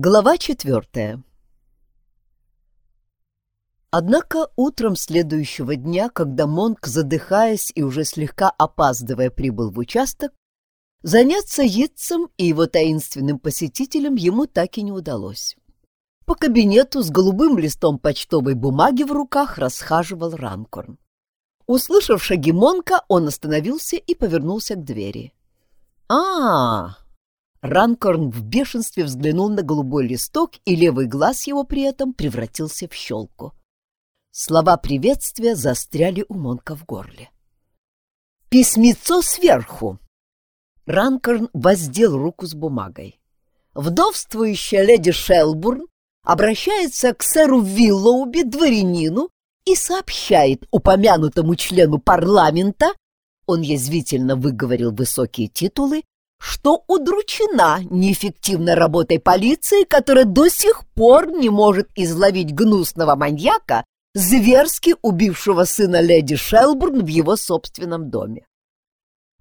Глава четвертая Однако утром следующего дня, когда Монк, задыхаясь и уже слегка опаздывая, прибыл в участок, заняться Йитцем и его таинственным посетителем ему так и не удалось. По кабинету с голубым листом почтовой бумаги в руках расхаживал Ранкорн. Услышав шаги Монка, он остановился и повернулся к двери. а, -а, Ранкорн в бешенстве взглянул на голубой листок, и левый глаз его при этом превратился в щелку. Слова приветствия застряли у Монка в горле. «Письмецо сверху!» Ранкорн воздел руку с бумагой. Вдовствующая леди Шелбурн обращается к сэру Виллоуби, дворянину, и сообщает упомянутому члену парламента, он язвительно выговорил высокие титулы, что удручена неэффективной работой полиции, которая до сих пор не может изловить гнусного маньяка, зверски убившего сына леди Шелбурн в его собственном доме.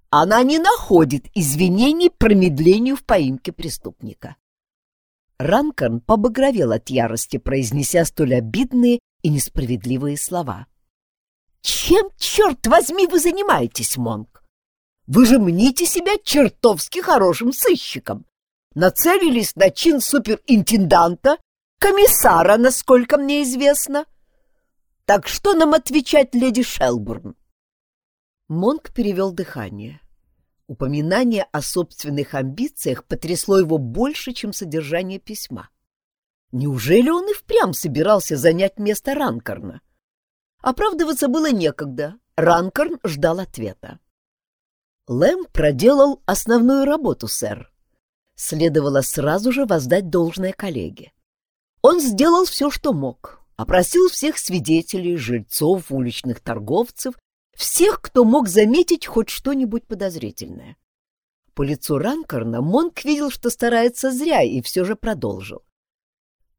Она не находит извинений промедлению в поимке преступника. Ранкорн побагровел от ярости, произнеся столь обидные и несправедливые слова. «Чем, черт возьми, вы занимаетесь, Монк? Вы же мните себя чертовски хорошим сыщиком. Нацелились на чин суперинтенданта, комиссара, насколько мне известно. Так что нам отвечать, леди Шелбурн?» Монк перевел дыхание. Упоминание о собственных амбициях потрясло его больше, чем содержание письма. Неужели он и впрямь собирался занять место Ранкорна? Оправдываться было некогда. Ранкорн ждал ответа. Лэм проделал основную работу, сэр. Следовало сразу же воздать должное коллеге. Он сделал все, что мог. Опросил всех свидетелей, жильцов, уличных торговцев, всех, кто мог заметить хоть что-нибудь подозрительное. По лицу Ранкорна Монк видел, что старается зря, и все же продолжил.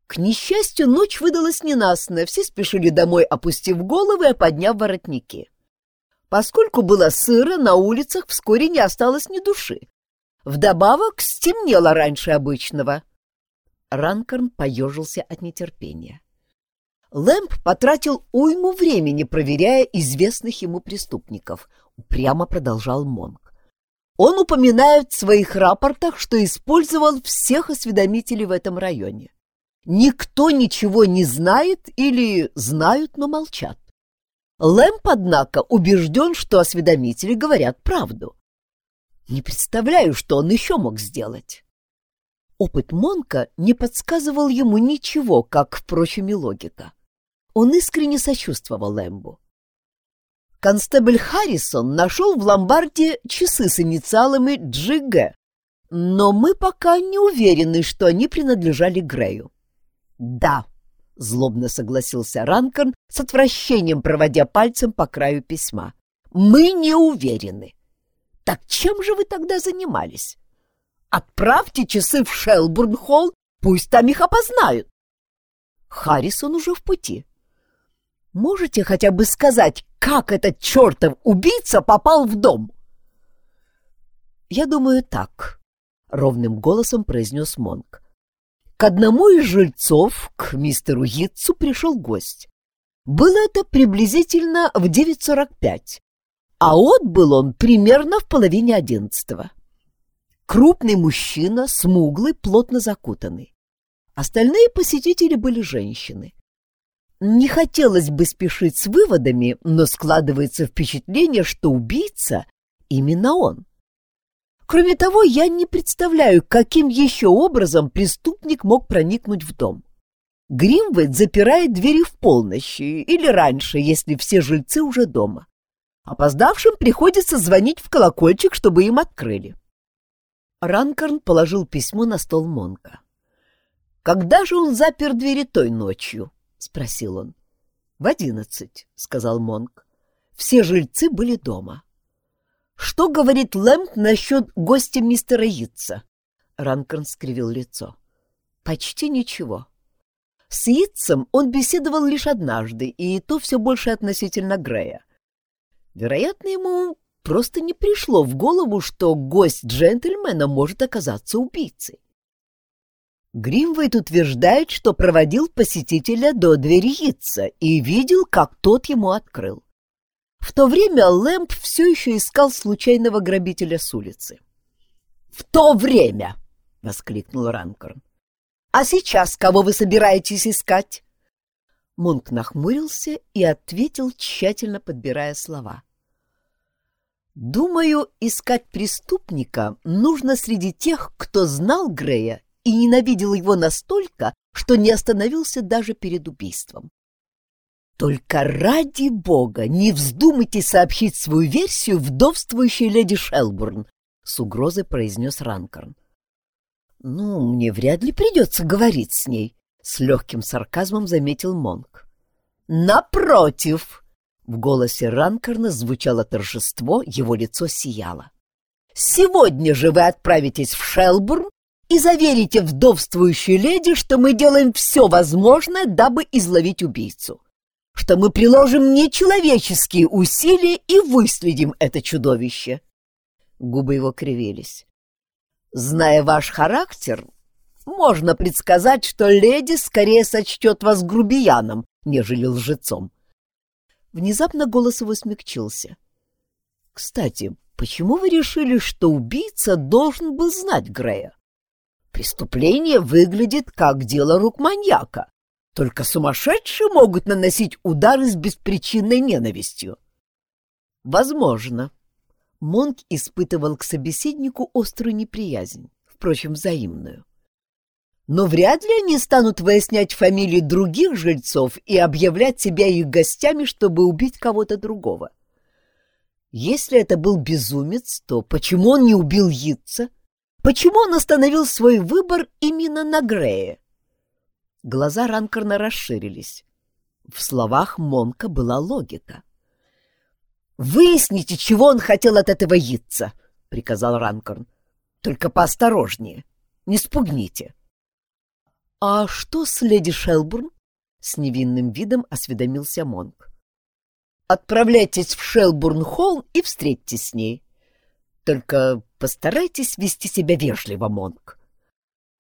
К несчастью, ночь выдалась ненастная, все спешили домой, опустив головы и подняв воротники. Поскольку было сыро, на улицах вскоре не осталось ни души. Вдобавок стемнело раньше обычного. Ранкорн поежился от нетерпения. Лэмп потратил уйму времени, проверяя известных ему преступников, упрямо продолжал Монк. Он упоминает в своих рапортах, что использовал всех осведомителей в этом районе. Никто ничего не знает или знают, но молчат. Лэмп, однако, убежден, что осведомители говорят правду. Не представляю, что он еще мог сделать. Опыт Монка не подсказывал ему ничего, как, впрочем, и логика. Он искренне сочувствовал Лэмбу. Констебль Харрисон нашел в ломбарде часы с инициалами GG, но мы пока не уверены, что они принадлежали Грею. «Да», Злобно согласился Ранкорн, с отвращением проводя пальцем по краю письма. «Мы не уверены. Так чем же вы тогда занимались? Отправьте часы в Шелбурн-холл, пусть там их опознают». Харрисон уже в пути. Можете хотя бы сказать, как этот чертов убийца попал в дом? Я думаю так, — ровным голосом произнес Монк. К одному из жильцов, к мистеру Йитцу, пришел гость. Было это приблизительно в 9.45, а отбыл он примерно в половине одиннадцатого. Крупный мужчина, смуглый, плотно закутанный. Остальные посетители были женщины. Не хотелось бы спешить с выводами, но складывается впечатление, что убийца именно он. Кроме того, я не представляю, каким еще образом преступник мог проникнуть в дом. Гримвейд запирает двери в полночь или раньше, если все жильцы уже дома. Опоздавшим приходится звонить в колокольчик, чтобы им открыли. Ранкорн положил письмо на стол Монка. «Когда же он запер двери той ночью?» — спросил он. «В одиннадцать», — сказал Монк. «Все жильцы были дома». Что говорит Лэмп насчет гостя мистера Йитса? Ранкорн скривил лицо. Почти ничего. С Йитсом он беседовал лишь однажды, и то все больше относительно Грея. Вероятно, ему просто не пришло в голову, что гость джентльмена может оказаться убийцей. Гримвейт утверждает, что проводил посетителя до двери Йитса и видел, как тот ему открыл. В то время Лэмп все еще искал случайного грабителя с улицы. «В то время!» — воскликнул Ранкорн. «А сейчас кого вы собираетесь искать?» Монк нахмурился и ответил, тщательно подбирая слова. «Думаю, искать преступника нужно среди тех, кто знал Грея и ненавидел его настолько, что не остановился даже перед убийством. Только ради бога не вздумайте сообщить свою версию вдовствующей леди Шелбурн, с угрозой произнес Ранкорн. Ну, мне вряд ли придется говорить с ней, с легким сарказмом заметил Монк. Напротив, в голосе Ранкорна звучало торжество, его лицо сияло. Сегодня же вы отправитесь в Шелбурн и заверите вдовствующей леди, что мы делаем все возможное, дабы изловить убийцу, что мы приложим нечеловеческие усилия и выследим это чудовище. Губы его кривились. Зная ваш характер, можно предсказать, что леди скорее сочтет вас грубияном, нежели лжецом. Внезапно голос его смягчился. Кстати, почему вы решили, что убийца должен был знать Грея? Преступление выглядит как дело рук маньяка. Только сумасшедшие могут наносить удары с беспричинной ненавистью. Возможно. Монк испытывал к собеседнику острую неприязнь, впрочем, взаимную. Но вряд ли они станут выяснять фамилии других жильцов и объявлять себя их гостями, чтобы убить кого-то другого. Если это был безумец, то почему он не убил Йитца? Почему он остановил свой выбор именно на Грее? Глаза Ранкорна расширились. В словах Монка была логика. «Выясните, чего он хотел от этого яйца», — приказал Ранкорн. «Только поосторожнее, не спугните». «А что с леди Шелбурн?» — с невинным видом осведомился Монк. «Отправляйтесь в Шелбурн-холл и встретьтесь с ней. Только постарайтесь вести себя вежливо, Монк.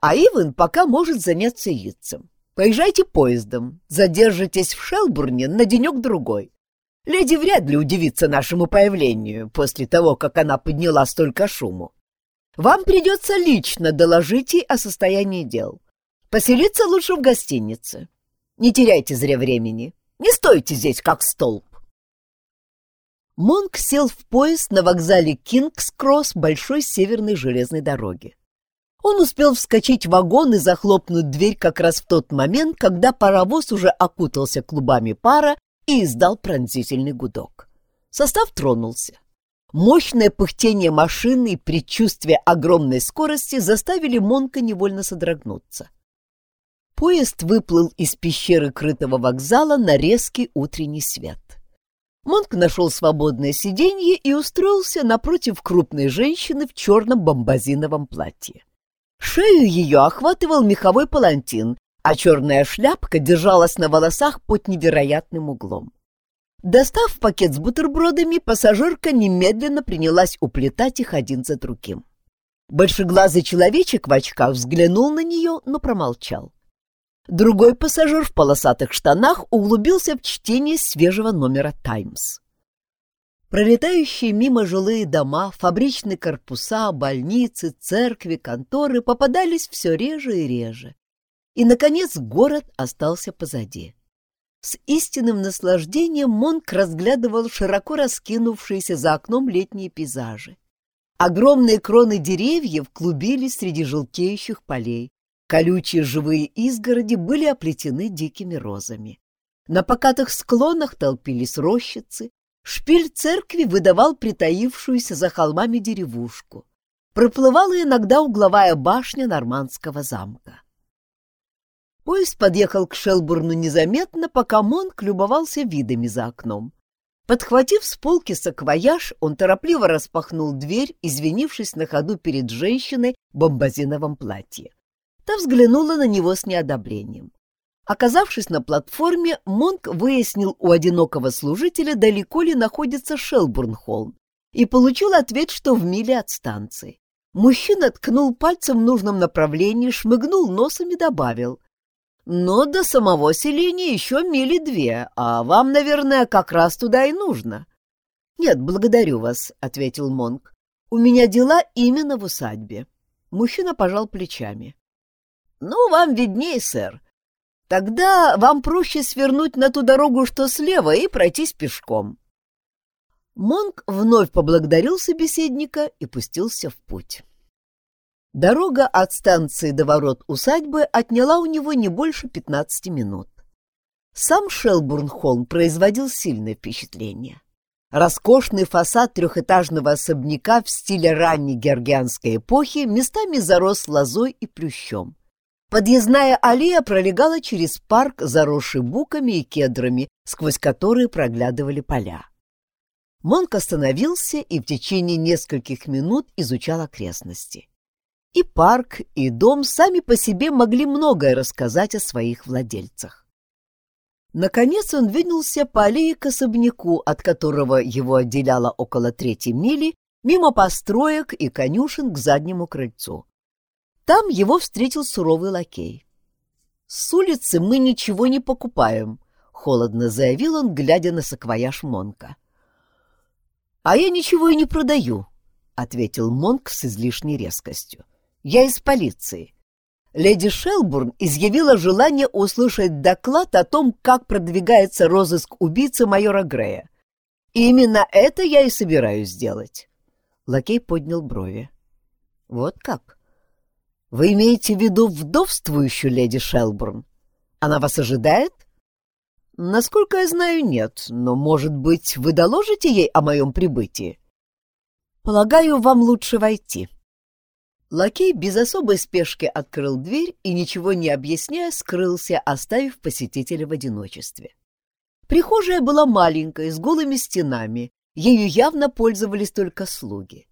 А Иван пока может заняться яйцем. Поезжайте поездом, задержитесь в Шелбурне на денек-другой. Леди вряд ли удивится нашему появлению после того, как она подняла столько шуму. Вам придется лично доложить ей о состоянии дел. Поселиться лучше в гостинице. Не теряйте зря времени. Не стойте здесь, как столб. Монк сел в поезд на вокзале Кингс-Кросс большой северной железной дороги. Он успел вскочить в вагон и захлопнуть дверь как раз в тот момент, когда паровоз уже окутался клубами пара и издал пронзительный гудок. Состав тронулся. Мощное пыхтение машины и предчувствие огромной скорости заставили Монка невольно содрогнуться. Поезд выплыл из пещеры крытого вокзала на резкий утренний свет. Монк нашел свободное сиденье и устроился напротив крупной женщины в черном бомбазиновом платье. Шею ее охватывал меховой палантин, а черная шляпка держалась на волосах под невероятным углом. Достав пакет с бутербродами, пассажирка немедленно принялась уплетать их один за другим. Большеглазый человечек в очках взглянул на нее, но промолчал. Другой пассажир в полосатых штанах углубился в чтение свежего номера «Таймс». Пролетающие мимо жилые дома, фабричные корпуса, больницы, церкви, конторы попадались все реже и реже. И, наконец, город остался позади. С истинным наслаждением Монк разглядывал широко раскинувшиеся за окном летние пейзажи. Огромные кроны деревьев клубились среди желтеющих полей. Колючие живые изгороди были оплетены дикими розами. На покатых склонах толпились рощицы, шпиль церкви выдавал притаившуюся за холмами деревушку. Проплывала иногда угловая башня нормандского замка. Поезд подъехал к Шелбурну незаметно, пока Монк любовался видами за окном. Подхватив с полки саквояж, он торопливо распахнул дверь, извинившись на ходу перед женщиной в бомбазиновом платье. Та взглянула на него с неодобрением. Оказавшись на платформе, Монк выяснил у одинокого служителя, далеко ли находится Шелбурн-холм, и получил ответ, что в миле от станции. Мужчина ткнул пальцем в нужном направлении, шмыгнул носом и добавил. «Но до самого селения еще мили две, а вам, наверное, как раз туда и нужно». «Нет, благодарю вас», — ответил Монк. «У меня дела именно в усадьбе». Мужчина пожал плечами. «Ну, вам видней, сэр. Тогда вам проще свернуть на ту дорогу, что слева, и пройтись пешком». Монк вновь поблагодарил собеседника и пустился в путь. Дорога от станции до ворот усадьбы отняла у него не больше пятнадцати минут. Сам Шелбурн-холм производил сильное впечатление. Роскошный фасад трехэтажного особняка в стиле ранней георгианской эпохи местами зарос лозой и плющом. Подъездная аллея пролегала через парк, заросший буками и кедрами, сквозь которые проглядывали поля. Монк остановился и в течение нескольких минут изучал окрестности. И парк, и дом сами по себе могли многое рассказать о своих владельцах. Наконец он двинулся по аллее к особняку, от которого его отделяло около третьей мили, мимо построек и конюшен к заднему крыльцу. Там его встретил суровый лакей. «С улицы мы ничего не покупаем», — холодно заявил он, глядя на саквояж Монка. «А я ничего и не продаю», — ответил Монк с излишней резкостью. Я из полиции. Леди Шелбурн изъявила желание услышать доклад о том, как продвигается розыск убийцы майора Грея. Именно это я и собираюсь сделать. Лакей поднял брови. Вот как? Вы имеете в виду вдовствующую леди Шелбурн? Она вас ожидает? Насколько я знаю, нет, но, может быть, вы доложите ей о моем прибытии? Полагаю, вам лучше войти. Лакей без особой спешки открыл дверь и, ничего не объясняя, скрылся, оставив посетителя в одиночестве. Прихожая была маленькой, с голыми стенами, ею явно пользовались только слуги.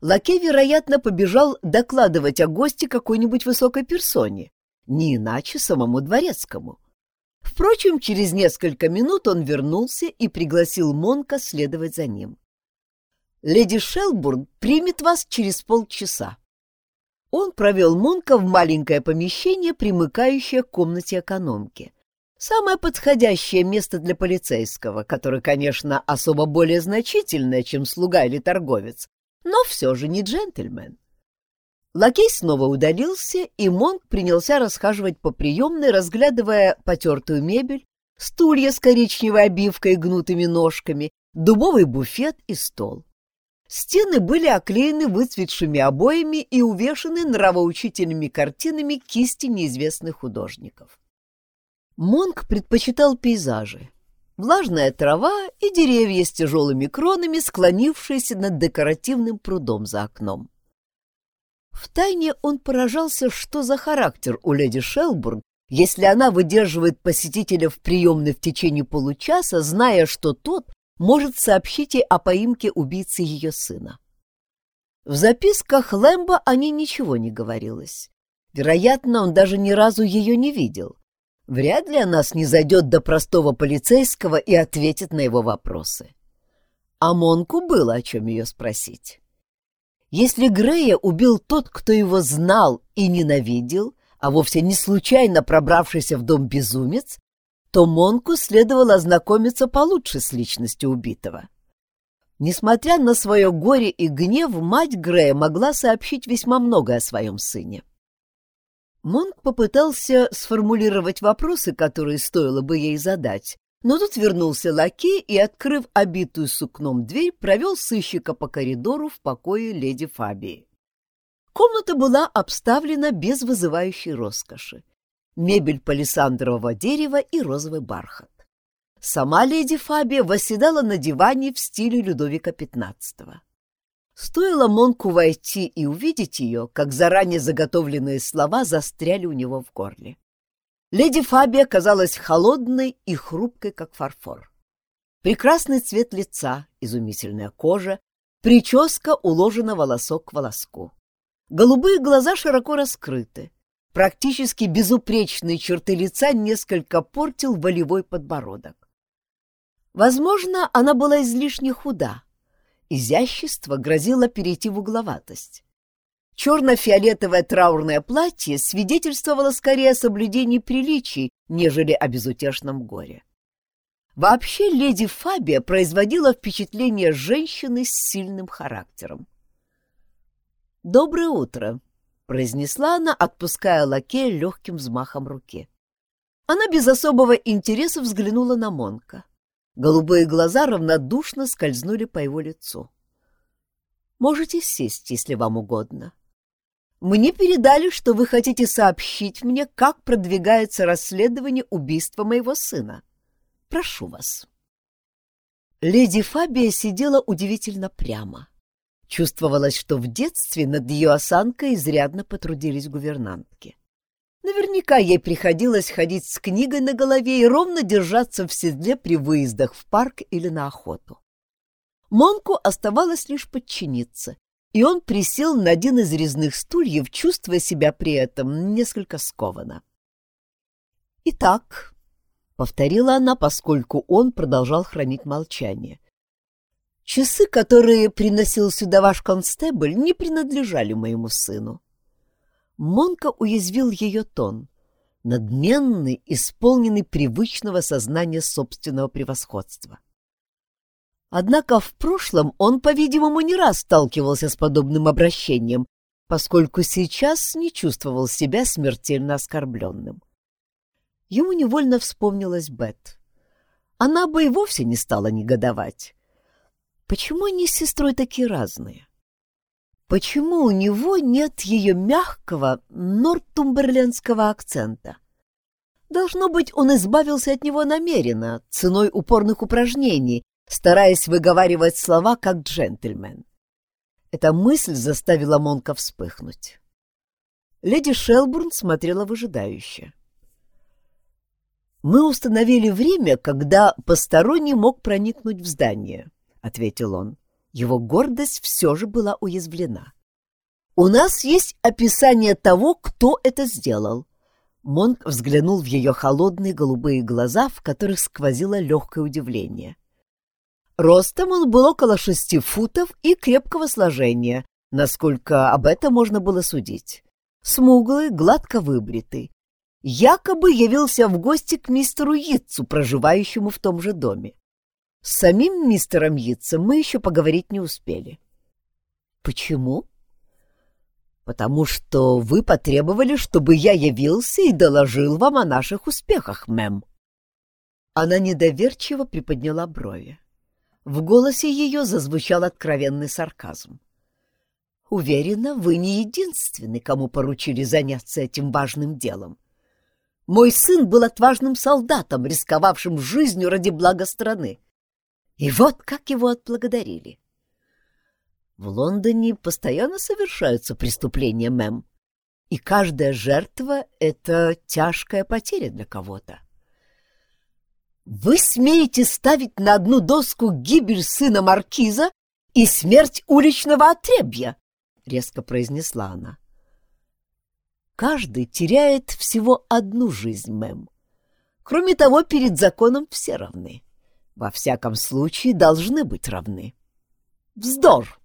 Лакей, вероятно, побежал докладывать о госте какой-нибудь высокой персоне, не иначе самому дворецкому. Впрочем, через несколько минут он вернулся и пригласил Монка следовать за ним. «Леди Шелбурн примет вас через полчаса. Он провел Монка в маленькое помещение, примыкающее к комнате экономки. Самое подходящее место для полицейского, который, конечно, особо более значительное, чем слуга или торговец, но все же не джентльмен. Лакей снова удалился, и Монк принялся расхаживать по приемной, разглядывая потертую мебель, стулья с коричневой обивкой и гнутыми ножками, дубовый буфет и стол. Стены были оклеены выцветшими обоями и увешаны нравоучительными картинами кисти неизвестных художников. Монк предпочитал пейзажи. Влажная трава и деревья с тяжелыми кронами, склонившиеся над декоративным прудом за окном. Втайне он поражался, что за характер у леди Шелбурн, если она выдерживает посетителя в приемной в течение получаса, зная, что тот может сообщить ей о поимке убийцы ее сына. В записках Лэмбо о ней ничего не говорилось. Вероятно, он даже ни разу ее не видел. Вряд ли она снизойдет до простого полицейского и ответит на его вопросы. А Монку было о чем ее спросить. Если Грея убил тот, кто его знал и ненавидел, а вовсе не случайно пробравшийся в дом безумец, то Монку следовало ознакомиться получше с личностью убитого. Несмотря на свое горе и гнев, мать Грея могла сообщить весьма много о своем сыне. Монк попытался сформулировать вопросы, которые стоило бы ей задать, но тут вернулся лакей и, открыв обитую сукном дверь, провел сыщика по коридору в покое леди Фабии. Комната была обставлена без вызывающей роскоши мебель палисандрового дерева и розовый бархат. Сама леди Фабия восседала на диване в стиле Людовика XV. Стоило Монку войти и увидеть ее, как заранее заготовленные слова застряли у него в горле. Леди Фабия казалась холодной и хрупкой, как фарфор. Прекрасный цвет лица, изумительная кожа, прическа уложена волосок к волоску. Голубые глаза широко раскрыты, Практически безупречные черты лица несколько портил волевой подбородок. Возможно, она была излишне худа. Изящество грозило перейти в угловатость. Черно-фиолетовое траурное платье свидетельствовало скорее о соблюдении приличий, нежели о безутешном горе. Вообще леди Фабия производила впечатление женщины с сильным характером. «Доброе утро», — произнесла она, отпуская лакея легким взмахом руки. Она без особого интереса взглянула на Монка. Голубые глаза равнодушно скользнули по его лицу. «Можете сесть, если вам угодно. Мне передали, что вы хотите сообщить мне, как продвигается расследование убийства моего сына. Прошу вас». Леди Фабия сидела удивительно прямо. Чувствовалось, что в детстве над ее осанкой изрядно потрудились гувернантки. Наверняка ей приходилось ходить с книгой на голове и ровно держаться в седле при выездах в парк или на охоту. Монку оставалось лишь подчиниться, и он присел на один из резных стульев, чувствуя себя при этом несколько скованно. «Итак», — повторила она, поскольку он продолжал хранить молчание, — Часы, которые приносил сюда ваш констебль, не принадлежали моему сыну. Монка уязвил ее тон, надменный, исполненный привычного сознания собственного превосходства. Однако в прошлом он, по-видимому, не раз сталкивался с подобным обращением, поскольку сейчас не чувствовал себя смертельно оскорбленным. Ему невольно вспомнилась Бет. Она бы и вовсе не стала негодовать. Почему они с сестрой такие разные? Почему у него нет ее мягкого нортумберлендского акцента? Должно быть, он избавился от него намеренно, ценой упорных упражнений, стараясь выговаривать слова как джентльмен. Эта мысль заставила Монка вспыхнуть. Леди Шелбурн смотрела выжидающе. «Мы установили время, когда посторонний мог проникнуть в здание», — ответил он. Его гордость все же была уязвлена. «У нас есть описание того, кто это сделал». Монк взглянул в ее холодные голубые глаза, в которых сквозило легкое удивление. Ростом он был около шести футов и крепкого сложения, насколько об этом можно было судить. Смуглый, гладко выбритый. Якобы явился в гости к мистеру Йитцу, проживающему в том же доме. С самим мистером Йитсом мы еще поговорить не успели. Почему? Потому что вы потребовали, чтобы я явился и доложил вам о наших успехах, мэм. Она недоверчиво приподняла брови. В голосе ее зазвучал откровенный сарказм. Уверена, вы не единственный, кому поручили заняться этим важным делом. Мой сын был отважным солдатом, рисковавшим жизнью ради блага страны. И вот как его отблагодарили. В Лондоне постоянно совершаются преступления, мэм, и каждая жертва — это тяжкая потеря для кого-то. Вы смеете ставить на одну доску гибель сына маркиза и смерть уличного отребья, — резко произнесла она. Каждый теряет всего одну жизнь, мэм. Кроме того, перед законом все равны. Во всяком случае, должны быть равны. Вздор!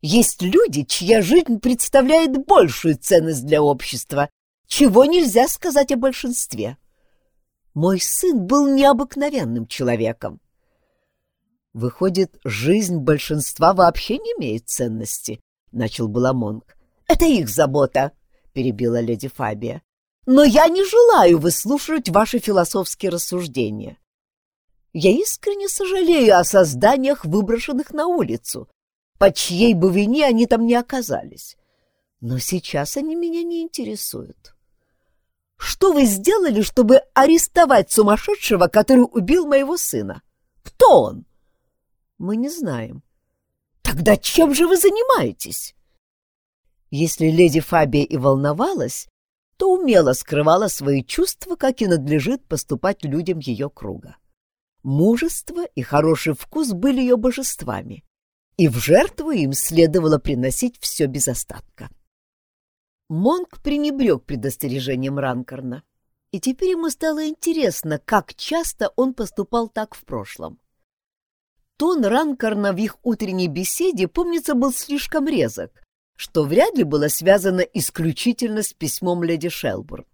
Есть люди, чья жизнь представляет большую ценность для общества, чего нельзя сказать о большинстве. Мой сын был необыкновенным человеком. Выходит, жизнь большинства вообще не имеет ценности, — начал Баламонг. Это их забота, — перебила леди Фабия. Но я не желаю выслушивать ваши философские рассуждения. Я искренне сожалею о созданиях, выброшенных на улицу, по чьей бы вине они там не оказались. Но сейчас они меня не интересуют. Что вы сделали, чтобы арестовать сумасшедшего, который убил моего сына? Кто он? Мы не знаем. Тогда чем же вы занимаетесь? Если леди Фабия и волновалась, то умело скрывала свои чувства, как и надлежит поступать людям ее круга. Мужество и хороший вкус были ее божествами, и в жертву им следовало приносить все без остатка. Монк пренебрег предостережением Ранкорна, и теперь ему стало интересно, как часто он поступал так в прошлом. Тон Ранкорна в их утренней беседе, помнится, был слишком резок, что вряд ли было связано исключительно с письмом леди Шелбурн.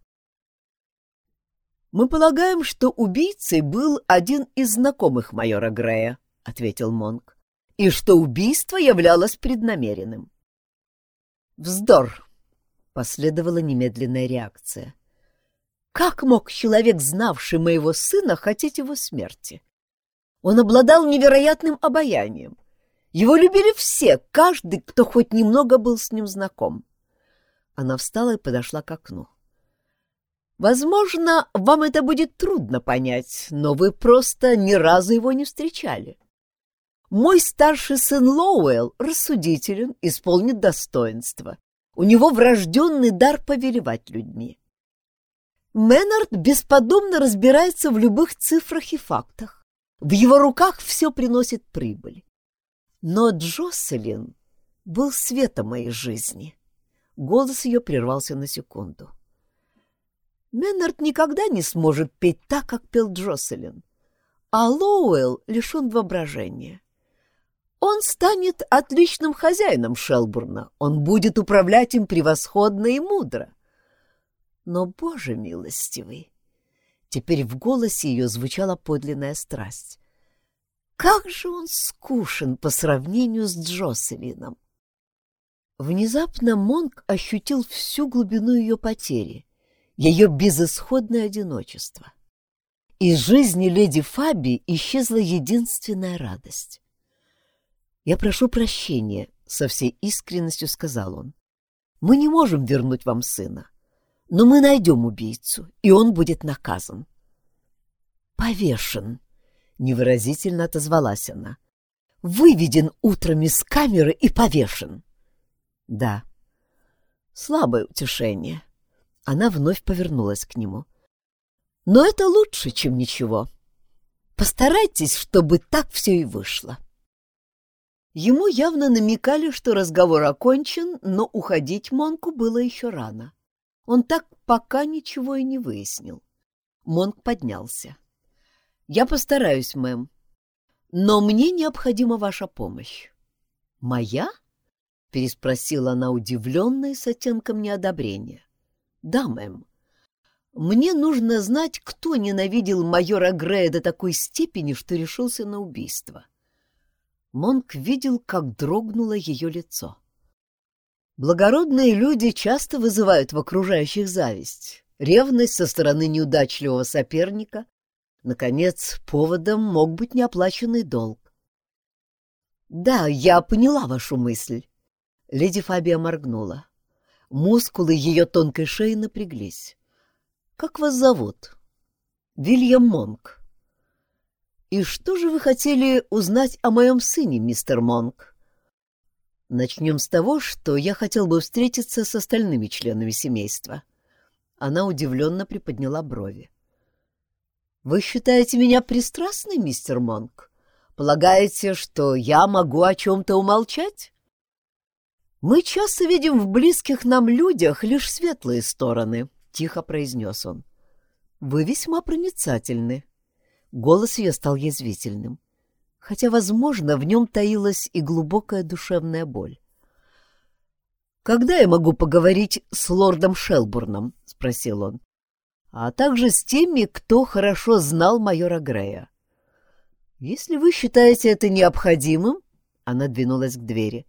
«Мы полагаем, что убийцей был один из знакомых майора Грея», — ответил Монк, «и что убийство являлось преднамеренным». «Вздор!» — последовала немедленная реакция. «Как мог человек, знавший моего сына, хотеть его смерти? Он обладал невероятным обаянием. Его любили все, каждый, кто хоть немного был с ним знаком. Она встала и подошла к окну. Возможно, вам это будет трудно понять, но вы просто ни разу его не встречали. Мой старший сын Лоуэлл рассудителен, исполнит достоинство. У него врожденный дар повелевать людьми. Мэннард бесподобно разбирается в любых цифрах и фактах. В его руках все приносит прибыль. Но Джоселин был светом моей жизни. Голос ее прервался на секунду. Меннард никогда не сможет петь так, как пел Джоселин, а Лоуэлл лишен воображения. Он станет отличным хозяином Шелбурна, он будет управлять им превосходно и мудро. Но, Боже милостивый, теперь в голосе ее звучала подлинная страсть. Как же он скушен по сравнению с Джоселином! Внезапно Монк ощутил всю глубину ее потери, ее безысходное одиночество. Из жизни леди Фаби исчезла единственная радость. «Я прошу прощения», — со всей искренностью сказал он. «Мы не можем вернуть вам сына, но мы найдем убийцу, и он будет наказан». «Повешен», невыразительно отозвалась она. Выведен утром из камеры и повешен. Да. Слабое утешение. Она вновь повернулась к нему. Но это лучше, чем ничего. Постарайтесь, чтобы так все и вышло. Ему явно намекали, что разговор окончен, но уходить Монку было еще рано. Он так пока ничего и не выяснил. Монк поднялся. Я постараюсь, мэм. Но мне необходима ваша помощь. Моя? Переспросила она удивленная с оттенком неодобрения. Да, мэм. Мне нужно знать, кто ненавидел майора Грея до такой степени, что решился на убийство. Монк видел, как дрогнуло ее лицо. Благородные люди часто вызывают в окружающих зависть, ревность со стороны неудачливого соперника, Наконец, поводом мог быть неоплаченный долг. «Да, я поняла вашу мысль», — леди Фабия моргнула. Мускулы ее тонкой шеи напряглись. «Как вас зовут?» «Вильям Монк». «И что же вы хотели узнать о моем сыне, мистер Монк?» «Начнем с того, что я хотел бы встретиться с остальными членами семейства». Она удивленно приподняла брови. Вы считаете меня пристрастной, мистер Монк? Полагаете, что я могу о чем-то умолчать? Мы часто видим в близких нам людях лишь светлые стороны, тихо произнес он. Вы весьма проницательны. Голос ее стал язвительным, хотя, возможно, в нем таилась и глубокая душевная боль. «Когда я могу поговорить с лордом Шелбурном?» — спросил он а также с теми, кто хорошо знал майора Грея. Если вы считаете это необходимым, она двинулась к двери.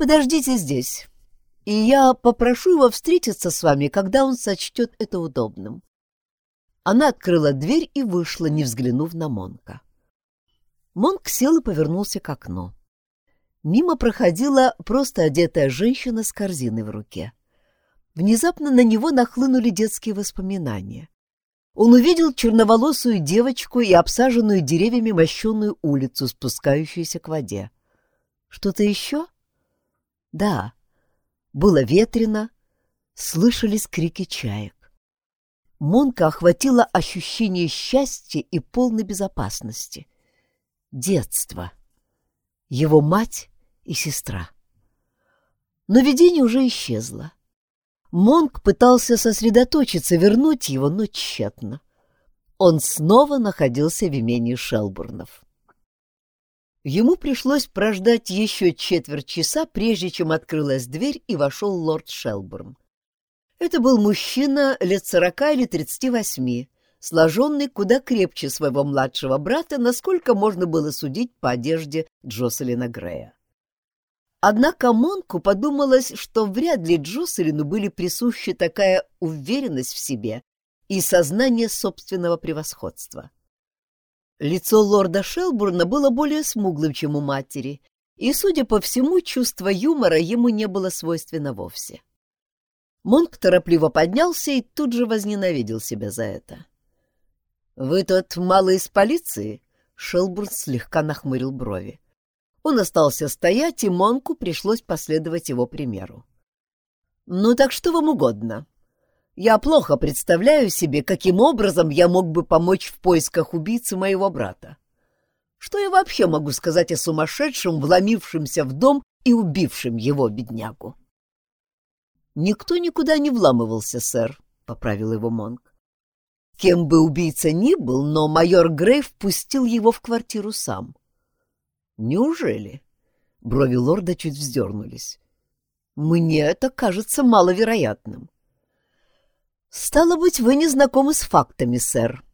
Подождите здесь, и я попрошу его встретиться с вами, когда он сочтет это удобным. Она открыла дверь и вышла, не взглянув на Монка. Монк сел и повернулся к окну. Мимо проходила просто одетая женщина с корзиной в руке. Внезапно на него нахлынули детские воспоминания. Он увидел черноволосую девочку и обсаженную деревьями мощенную улицу, спускающуюся к воде. Что-то еще? Да, было ветрено, слышались крики чаек. Монка охватило ощущение счастья и полной безопасности. Детство. Его мать и сестра. Но видение уже исчезло. Монк пытался сосредоточиться, вернуть его, но тщетно. Он снова находился в имении Шелбурнов. Ему пришлось прождать еще четверть часа, прежде чем открылась дверь и вошел лорд Шелбурн. Это был мужчина лет сорока или тридцати восьми, сложенный куда крепче своего младшего брата, насколько можно было судить по одежде Джоселина Грея. Однако Монку подумалось, что вряд ли Джоселину были присущи такая уверенность в себе и сознание собственного превосходства. Лицо лорда Шелбурна было более смуглым, чем у матери, и, судя по всему, чувство юмора ему не было свойственно вовсе. Монк торопливо поднялся и тут же возненавидел себя за это. «Вы тот малый из полиции?» — Шелбурн слегка нахмурил брови. Он остался стоять, и Монку пришлось последовать его примеру. «Ну так что вам угодно?» Я плохо представляю себе, каким образом я мог бы помочь в поисках убийцы моего брата. Что я вообще могу сказать о сумасшедшем, вломившемся в дом и убившем его беднягу? Никто никуда не вламывался, сэр, — поправил его Монк. Кем бы убийца ни был, но майор Грей впустил его в квартиру сам. Неужели? Брови лорда чуть вздернулись. Мне это кажется маловероятным. «Стало быть, вы не знакомы с фактами, сэр».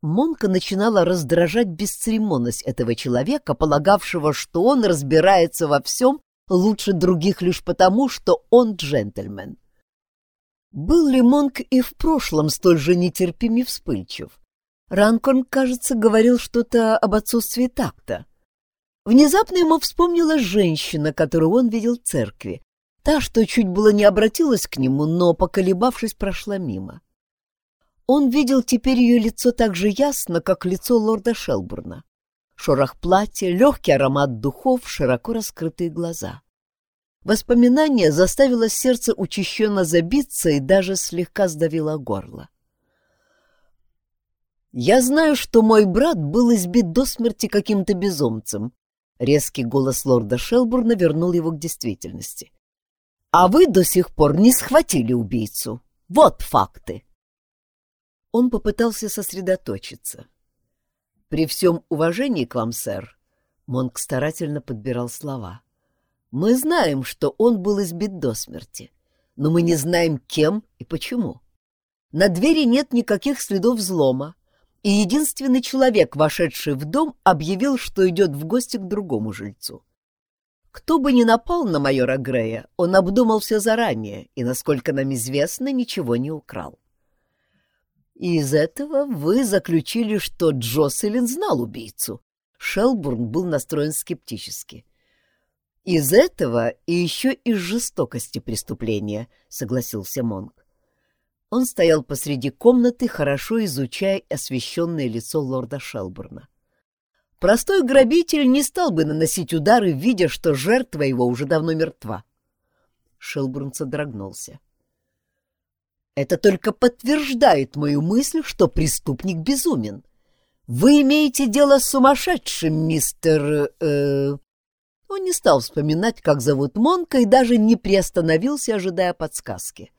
Монка начинала раздражать бесцеремонность этого человека, полагавшего, что он разбирается во всем лучше других лишь потому, что он джентльмен. Был ли Монк и в прошлом столь же нетерпим и вспыльчив? Ранкорн, кажется, говорил что-то об отсутствии такта. Внезапно ему вспомнилась женщина, которую он видел в церкви, Та, что чуть было не обратилась к нему, но, поколебавшись, прошла мимо. Он видел теперь ее лицо так же ясно, как лицо лорда Шелбурна. Шорох платья, легкий аромат духов, широко раскрытые глаза. Воспоминание заставило сердце учащенно забиться и даже слегка сдавило горло. «Я знаю, что мой брат был избит до смерти каким-то безумцем», — резкий голос лорда Шелбурна вернул его к действительности. А вы до сих пор не схватили убийцу. Вот факты. Он попытался сосредоточиться. При всем уважении к вам, сэр, Монк старательно подбирал слова. Мы знаем, что он был избит до смерти, но мы не знаем, кем и почему. На двери нет никаких следов взлома, и единственный человек, вошедший в дом, объявил, что идет в гости к другому жильцу. Кто бы ни напал на майора Грея, он обдумал все заранее и, насколько нам известно, ничего не украл. И из этого вы заключили, что Джоселин знал убийцу. Шелбурн был настроен скептически. Из этого и еще из жестокости преступления, согласился Монк. Он стоял посреди комнаты, хорошо изучая освещенное лицо лорда Шелбурна. Простой грабитель не стал бы наносить удары, видя, что жертва его уже давно мертва. Шелбурн содрогнулся. Это только подтверждает мою мысль, что преступник безумен. Вы имеете дело с сумасшедшим, мистер... Э... Он не стал вспоминать, как зовут Монка, и даже не приостановился, ожидая подсказки.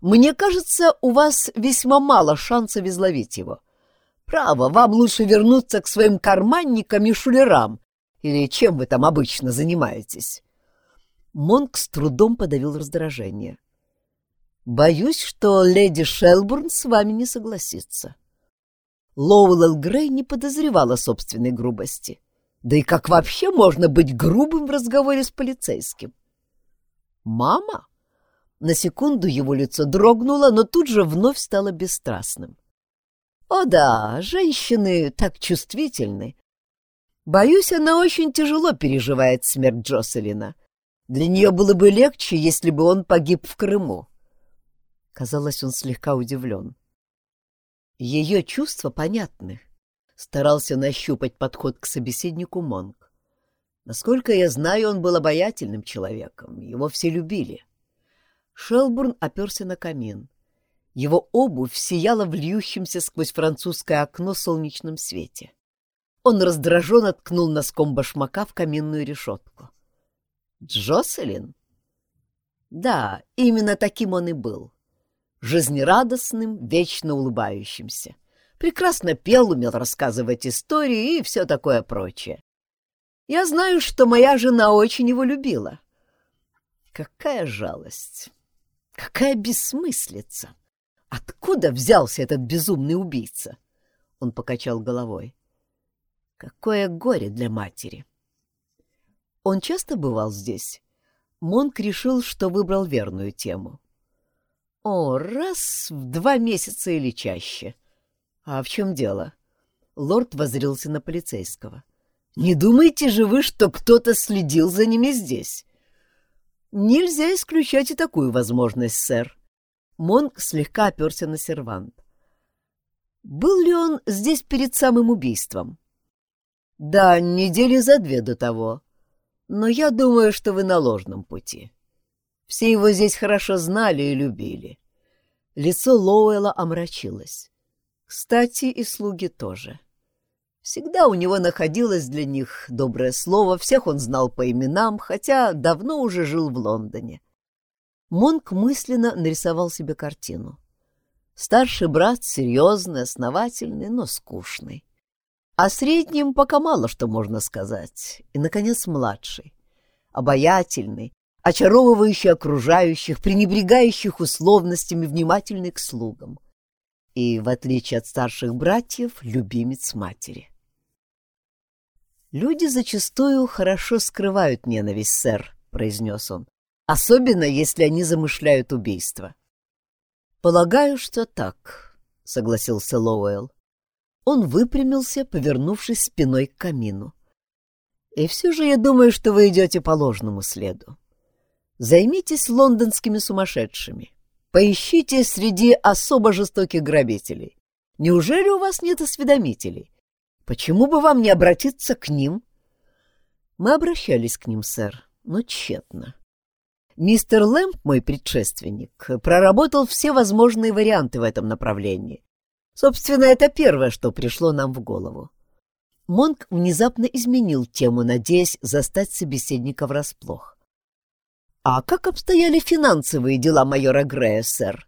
Мне кажется, у вас весьма мало шансов изловить его. — Право, вам лучше вернуться к своим карманникам и шулерам, или чем вы там обычно занимаетесь. Монк с трудом подавил раздражение. Боюсь, что леди Шелбурн с вами не согласится. Лоуэлл Грей не подозревала собственной грубости. Да и как вообще можно быть грубым в разговоре с полицейским? «Мама?» На секунду его лицо дрогнуло, но тут же вновь стало бесстрастным. О да, женщины так чувствительны. Боюсь, она очень тяжело переживает смерть Джоселина. Для нее было бы легче, если бы он погиб в Крыму. Казалось, он слегка удивлен. Ее чувства понятны. Старался нащупать подход к собеседнику Монг. Насколько я знаю, он был обаятельным человеком, его все любили. Шелбурн оперся на камин. Его обувь сияла в сквозь французское окно солнечном свете. Он раздраженно ткнул носком башмака в каминную решетку. «Джоселин?» Да, именно таким он и был. Жизнерадостным, вечно улыбающимся. Прекрасно пел, умел рассказывать истории и все такое прочее. Я знаю, что моя жена очень его любила. Какая жалость! Какая бессмыслица! Откуда взялся этот безумный убийца? Он покачал головой. Какое горе для матери! Он часто бывал здесь? Монк решил, что выбрал верную тему. О, раз в два месяца или чаще. А в чем дело? Лорд возрился на полицейского. Не думаете же вы, что кто-то следил за ними здесь? Нельзя исключать и такую возможность, сэр. Монк слегка оперся на сервант. Был ли он здесь перед самым убийством? Да, недели за две до того. Но я думаю, что вы на ложном пути. Все его здесь хорошо знали и любили. Лицо Лоуэлла омрачилось. Кстати, и слуги тоже. — Всегда у него находилось для них доброе слово, всех он знал по именам, хотя давно уже жил в Лондоне. Монк мысленно нарисовал себе картину. Старший брат серьезный, основательный, но скучный. О среднем пока мало что можно сказать. И, наконец, младший. Обаятельный, очаровывающий окружающих, пренебрегающих условностями, внимательный к слугам. И, в отличие от старших братьев, любимец матери. «Люди зачастую хорошо скрывают ненависть, сэр», — произнес он, «особенно если они замышляют убийство». «Полагаю, что так», — согласился Лоуэлл. Он выпрямился, повернувшись спиной к камину. «И все же я думаю, что вы идете по ложному следу. Займитесь лондонскими сумасшедшими. Поищите среди особо жестоких грабителей. Неужели у вас нет осведомителей? Почему бы вам не обратиться к ним? Мы обращались к ним, сэр, но тщетно. Мистер Лэмп, мой предшественник, проработал все возможные варианты в этом направлении. Собственно, это первое, что пришло нам в голову. Монк внезапно изменил тему, надеясь застать собеседника врасплох. «А как обстояли финансовые дела майора Грея, сэр?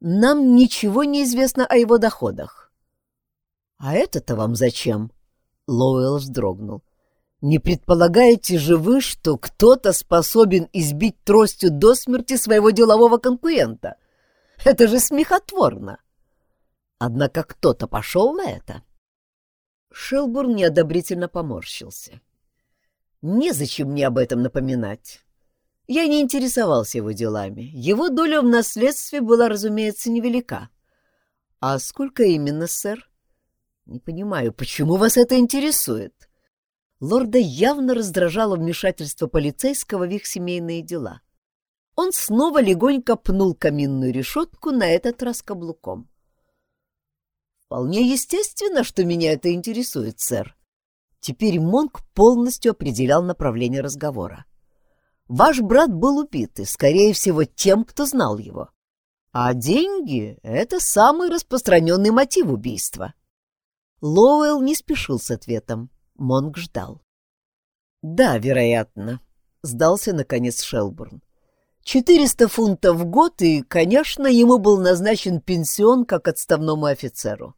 Нам ничего не известно о его доходах». «А это-то вам зачем?» Лоуэлл вздрогнул. «Не предполагаете же вы, что кто-то способен избить тростью до смерти своего делового конкурента? Это же смехотворно!» Однако кто-то пошел на это. Шелбурн неодобрительно поморщился. «Незачем мне об этом напоминать. Я не интересовался его делами. Его доля в наследстве была, разумеется, невелика. А сколько именно, сэр?» «Не понимаю, почему вас это интересует?» Лорда явно раздражало вмешательство полицейского в их семейные дела. Он снова легонько пнул каминную решетку, на этот раз каблуком. «Вполне естественно, что меня это интересует, сэр». Теперь Монк полностью определял направление разговора. «Ваш брат был убит, и, скорее всего, тем, кто знал его. А деньги — это самый распространенный мотив убийства. Лоуэлл не спешил с ответом. Монг ждал. «Да, вероятно», — сдался, наконец, Шелбурн. «Четыреста фунтов в год, и, конечно, ему был назначен пенсион как отставному офицеру.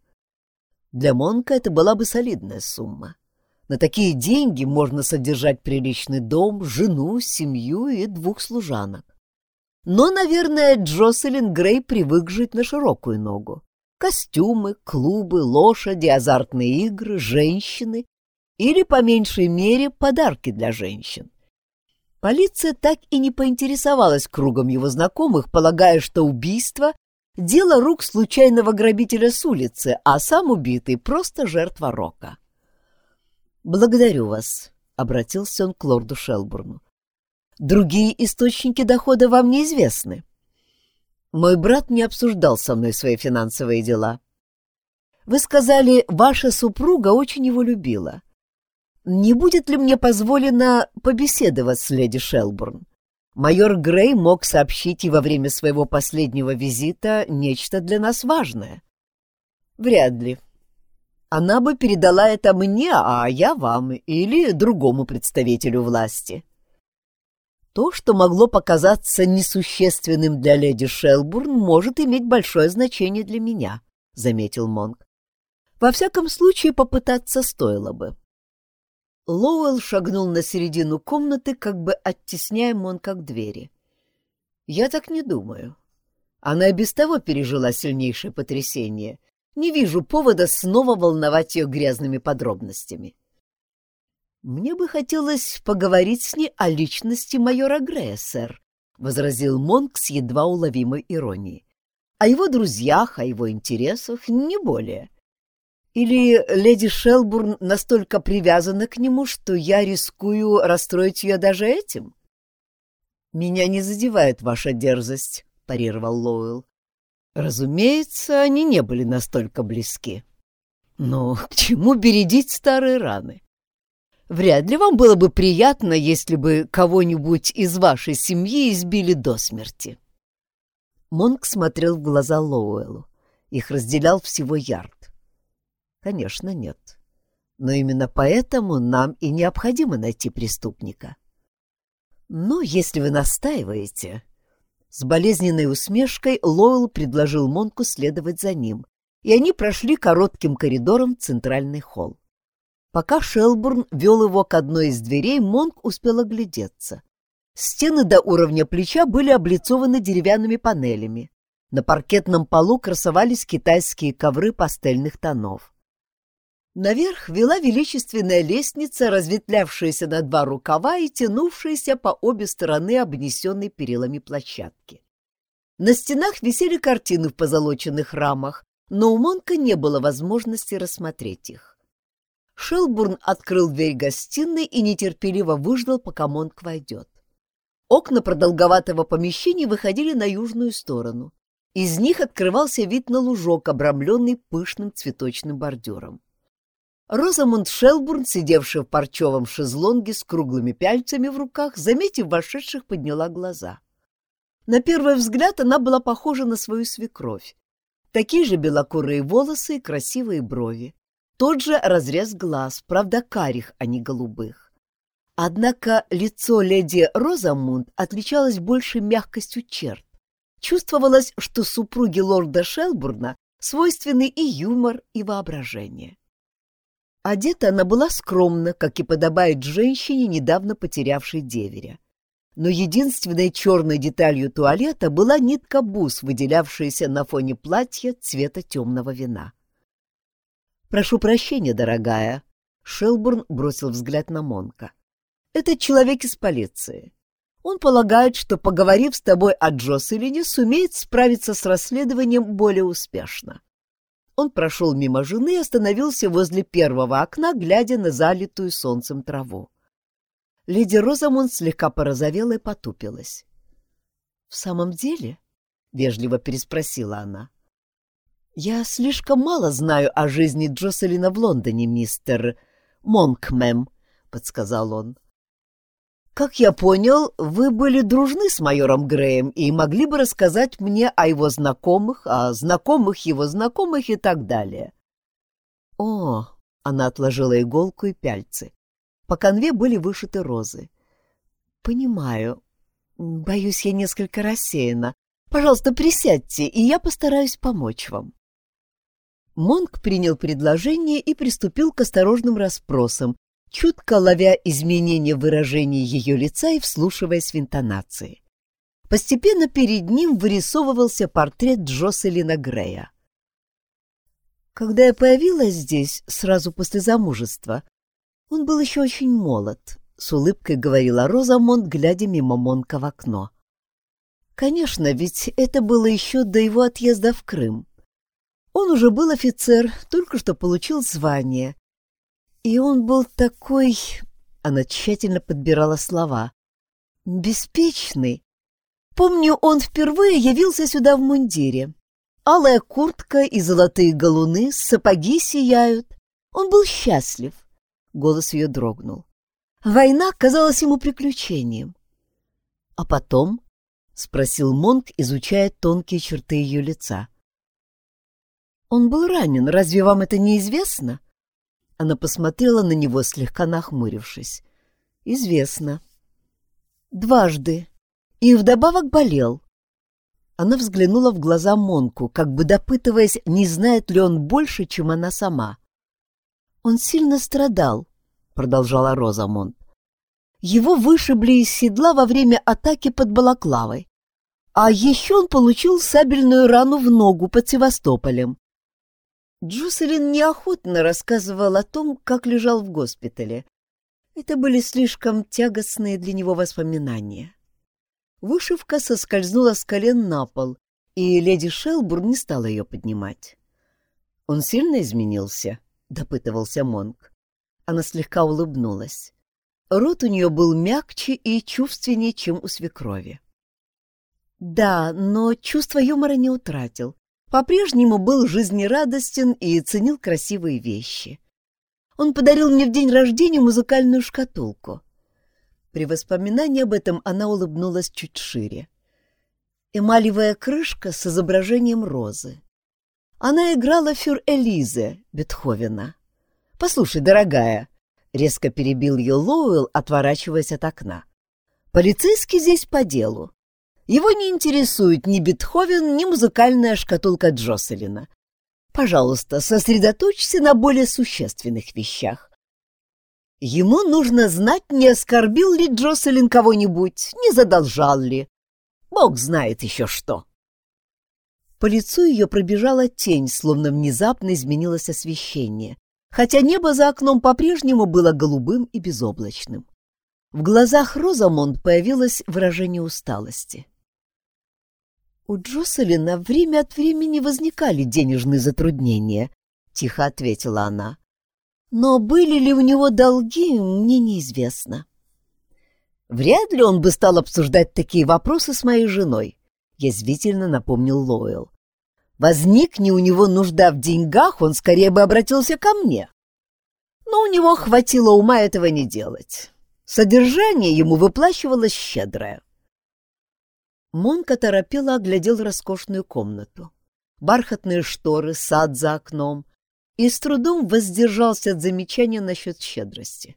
Для Монка это была бы солидная сумма. На такие деньги можно содержать приличный дом, жену, семью и двух служанок. Но, наверное, Джоселин Грей привык жить на широкую ногу. Костюмы, клубы, лошади, азартные игры, женщины или, по меньшей мере, подарки для женщин. Полиция так и не поинтересовалась кругом его знакомых, полагая, что убийство — дело рук случайного грабителя с улицы, а сам убитый — просто жертва рока. «Благодарю вас», — обратился он к лорду Шелбурну. «Другие источники дохода вам неизвестны?» Мой брат не обсуждал со мной свои финансовые дела. Вы сказали, ваша супруга очень его любила. Не будет ли мне позволено побеседовать с леди Шелбурн? Майор Грей мог сообщить и во время своего последнего визита нечто для нас важное. Вряд ли. Она бы передала это мне, а я вам или другому представителю власти. То, что могло показаться несущественным для леди Шелбурн, может иметь большое значение для меня, — заметил Монк. Во всяком случае, попытаться стоило бы. Лоуэлл шагнул на середину комнаты, как бы оттесняя Монка к двери. «Я так не думаю. Она и без того пережила сильнейшее потрясение. Не вижу повода снова волновать ее грязными подробностями». «Мне бы хотелось поговорить с ней о личности майора Грея, сэр», — возразил Монк с едва уловимой иронией. «О его друзьях, о его интересах, не более. Или леди Шелбурн настолько привязана к нему, что я рискую расстроить ее даже этим?» «Меня не задевает ваша дерзость», — парировал Лоуэлл. «Разумеется, они не были настолько близки. Но к чему бередить старые раны? Вряд ли вам было бы приятно, если бы кого-нибудь из вашей семьи избили до смерти». Монк смотрел в глаза Лоуэллу. Их разделял всего ярд. Конечно, нет. Но именно поэтому нам и необходимо найти преступника. Но если вы настаиваете... С болезненной усмешкой Лоуэлл предложил Монку следовать за ним, и они прошли коротким коридором в центральный холл. Пока Шелбурн вел его к одной из дверей, Монк успел оглядеться. Стены до уровня плеча были облицованы деревянными панелями. На паркетном полу красовались китайские ковры пастельных тонов. Наверх вела величественная лестница, разветвлявшаяся на два рукава и тянувшаяся по обе стороны обнесенной перилами площадки. На стенах висели картины в позолоченных рамах, но у Монка не было возможности рассмотреть их. Шелбурн открыл дверь гостиной и нетерпеливо выждал, пока Монк войдет. Окна продолговатого помещения выходили на южную сторону. Из них открывался вид на лужок, обрамленный пышным цветочным бордюром. Розамунд Шелбурн, сидевшая в парчевом шезлонге с круглыми пяльцами в руках, заметив вошедших, подняла глаза. На первый взгляд она была похожа на свою свекровь. Такие же белокурые волосы и красивые брови. Тот же разрез глаз, правда, карих, а не голубых. Однако лицо леди Розамунд отличалось большей мягкостью черт. Чувствовалось, что супруге лорда Шелбурна свойственны и юмор, и воображение. Одета она была скромно, как и подобает женщине, недавно потерявшей деверя. Но единственной черной деталью туалета была нитка бус, выделявшаяся на фоне платья цвета темного вина. «Прошу прощения, дорогая», — Шелбурн бросил взгляд на Монка. «Это человек из полиции. Он полагает, что, поговорив с тобой о Джоселине, сумеет справиться с расследованием более успешно». Он прошел мимо жены и остановился возле первого окна, глядя на залитую солнцем траву. Леди Розамунд слегка порозовела и потупилась. «В самом деле?» — вежливо переспросила она. — «Я слишком мало знаю о жизни Джоселина в Лондоне, мистер Монкмэм», — подсказал он. «Как я понял, вы были дружны с майором Греем и могли бы рассказать мне о его знакомых, о знакомых его знакомых и так далее». «О!» — она отложила иголку и пяльцы. По конве были вышиты розы. «Понимаю. Боюсь, я несколько рассеяна. Пожалуйста, присядьте, и я постараюсь помочь вам». Монк принял предложение и приступил к осторожным расспросам, чутко ловя изменения выражений ее лица и вслушиваясь в интонации. Постепенно перед ним вырисовывался портрет Джоселина Грея. Когда я появилась здесь, сразу после замужества, он был еще очень молод, — с улыбкой говорила Розамонт, глядя мимо Монка в окно. Конечно, ведь это было еще до его отъезда в Крым. Он уже был офицер, только что получил звание. И он был такой... Она тщательно подбирала слова. Беспечный. Помню, он впервые явился сюда в мундире. Алая куртка и золотые галуны, сапоги сияют. Он был счастлив. Голос ее дрогнул. Война казалась ему приключением. — А потом? — спросил Монк, изучая тонкие черты ее лица. Он был ранен, разве вам это не известно? Она посмотрела на него, слегка нахмурившись. Известно. Дважды. И вдобавок болел. Она взглянула в глаза Монку, как бы допытываясь, не знает ли он больше, чем она сама. Он сильно страдал, — продолжала Розамонт. «Его вышибли из седла во время атаки под Балаклавой. А еще он получил сабельную рану в ногу под Севастополем. Джуселин неохотно рассказывал о том, как лежал в госпитале. Это были слишком тягостные для него воспоминания. Вышивка соскользнула с колен на пол, и леди Шелбур не стала ее поднимать. «Он сильно изменился?» — допытывался Монк. Она слегка улыбнулась. Рот у нее был мягче и чувственнее, чем у свекрови. Да, но чувство юмора не утратил. По-прежнему был жизнерадостен и ценил красивые вещи. Он подарил мне в день рождения музыкальную шкатулку. При воспоминании об этом она улыбнулась чуть шире. Эмалевая крышка с изображением розы. Она играла фюр Элизе Бетховена. «Послушай, дорогая», — резко перебил ее Лоуэлл, отворачиваясь от окна. «Полицейский здесь по делу. Его не интересует ни Бетховен, ни музыкальная шкатулка Джоселина. Пожалуйста, сосредоточься на более существенных вещах. Ему нужно знать, не оскорбил ли Джоселин кого-нибудь, не задолжал ли. Бог знает еще что. По лицу ее пробежала тень, словно внезапно изменилось освещение, хотя небо за окном по-прежнему было голубым и безоблачным. В глазах Розамонд появилось выражение усталости. «У Джоселина время от времени возникали денежные затруднения», — тихо ответила она. «Но были ли у него долги, мне неизвестно». «Вряд ли он бы стал обсуждать такие вопросы с моей женой», — язвительно напомнил Лойл. «Возникни у него нужда в деньгах, он скорее бы обратился ко мне. Но у него хватило ума этого не делать. Содержание ему выплачивалось щедрое». Монка торопело оглядел роскошную комнату. Бархатные шторы, сад за окном, и с трудом воздержался от замечания насчет щедрости.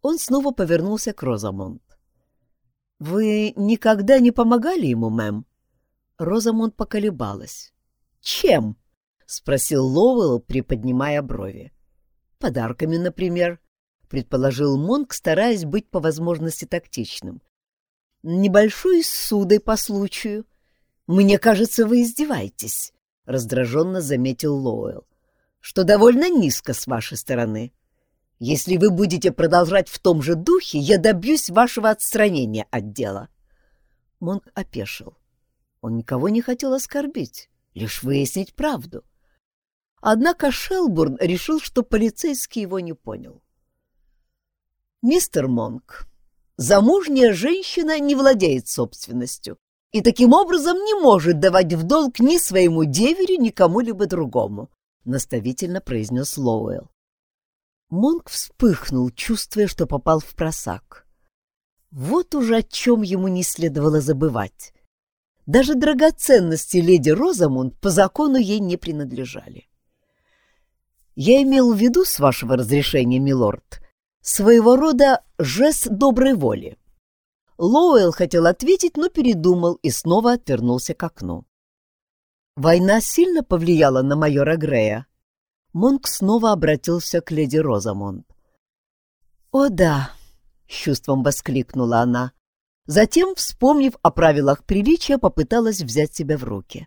Он снова повернулся к Розамонт. «Вы никогда не помогали ему, мэм?» Розамонт поколебалась. «Чем?» — спросил Лоуэлл, приподнимая брови. «Подарками, например», — предположил Монк, стараясь быть по возможности тактичным небольшой судой по случаю. Мне кажется, вы издеваетесь, — раздраженно заметил Лоуэлл, — что довольно низко с вашей стороны. Если вы будете продолжать в том же духе, я добьюсь вашего отстранения от дела. Монк опешил. Он никого не хотел оскорбить, лишь выяснить правду. Однако Шелбурн решил, что полицейский его не понял. «Мистер Монк, Замужняя женщина не владеет собственностью и таким образом не может давать в долг ни своему деверю, ни кому-либо другому, — наставительно произнес Лоуэлл. Монк вспыхнул, чувствуя, что попал в просак. Вот уже о чем ему не следовало забывать. Даже драгоценности леди Розамунд по закону ей не принадлежали. «Я имел в виду, с вашего разрешения, милорд, Своего рода жест доброй воли. Лоуэлл хотел ответить, но передумал и снова отвернулся к окну. Война сильно повлияла на майора Грея. Монк снова обратился к леди Розамонд. «О да!» — чувством воскликнула она. Затем, вспомнив о правилах приличия, попыталась взять себя в руки.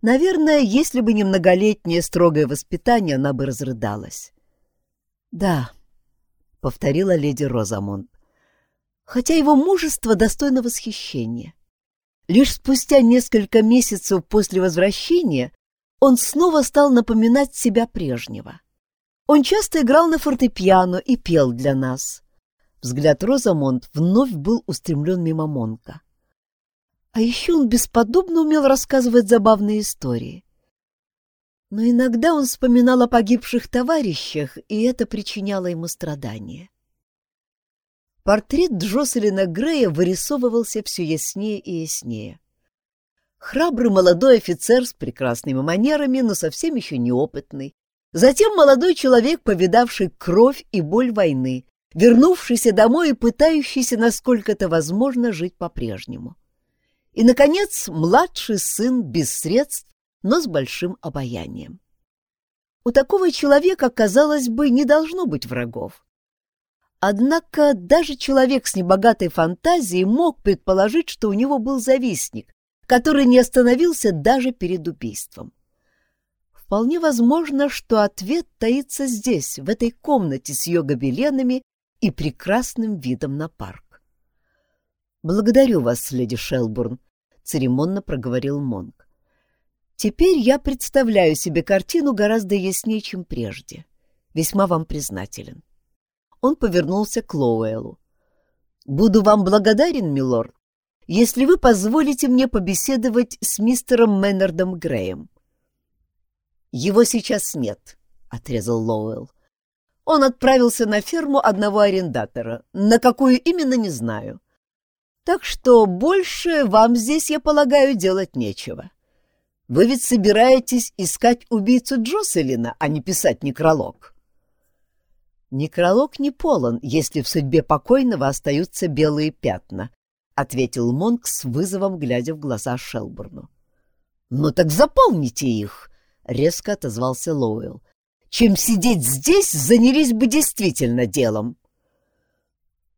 Наверное, если бы не многолетнее строгое воспитание, она бы разрыдалась. «Да, — повторила леди Розамонд. Хотя его мужество достойно восхищения. Лишь спустя несколько месяцев после возвращения он снова стал напоминать себя прежнего. Он часто играл на фортепиано и пел для нас. Взгляд Розамонд вновь был устремлен мимо Монка. А еще он бесподобно умел рассказывать забавные истории. Но иногда он вспоминал о погибших товарищах, и это причиняло ему страдания. Портрет Джоселина Грея вырисовывался все яснее и яснее. Храбрый молодой офицер с прекрасными манерами, но совсем еще неопытный. Затем молодой человек, повидавший кровь и боль войны, вернувшийся домой и пытающийся, насколько это возможно, жить по-прежнему. И, наконец, младший сын без средств, но с большим обаянием. У такого человека, казалось бы, не должно быть врагов. Однако даже человек с небогатой фантазией мог предположить, что у него был завистник, который не остановился даже перед убийством. Вполне возможно, что ответ таится здесь, в этой комнате с ее гобеленами и прекрасным видом на парк. «Благодарю вас, леди Шелбурн», — церемонно проговорил Монк. «Теперь я представляю себе картину гораздо яснее, чем прежде. Весьма вам признателен». Он повернулся к Лоуэллу. «Буду вам благодарен, милорд, если вы позволите мне побеседовать с мистером Мэннардом Греем». «Его сейчас нет», — отрезал Лоуэлл. «Он отправился на ферму одного арендатора. На какую именно, не знаю. Так что больше вам здесь, я полагаю, делать нечего. Вы ведь собираетесь искать убийцу Джоселина, а не писать некролог». «Некролог не полон, если в судьбе покойного остаются белые пятна», — ответил Монк с вызовом, глядя в глаза Шелбурну. «Ну так заполните их!» — резко отозвался Лоуэлл. «Чем сидеть здесь, занялись бы действительно делом!»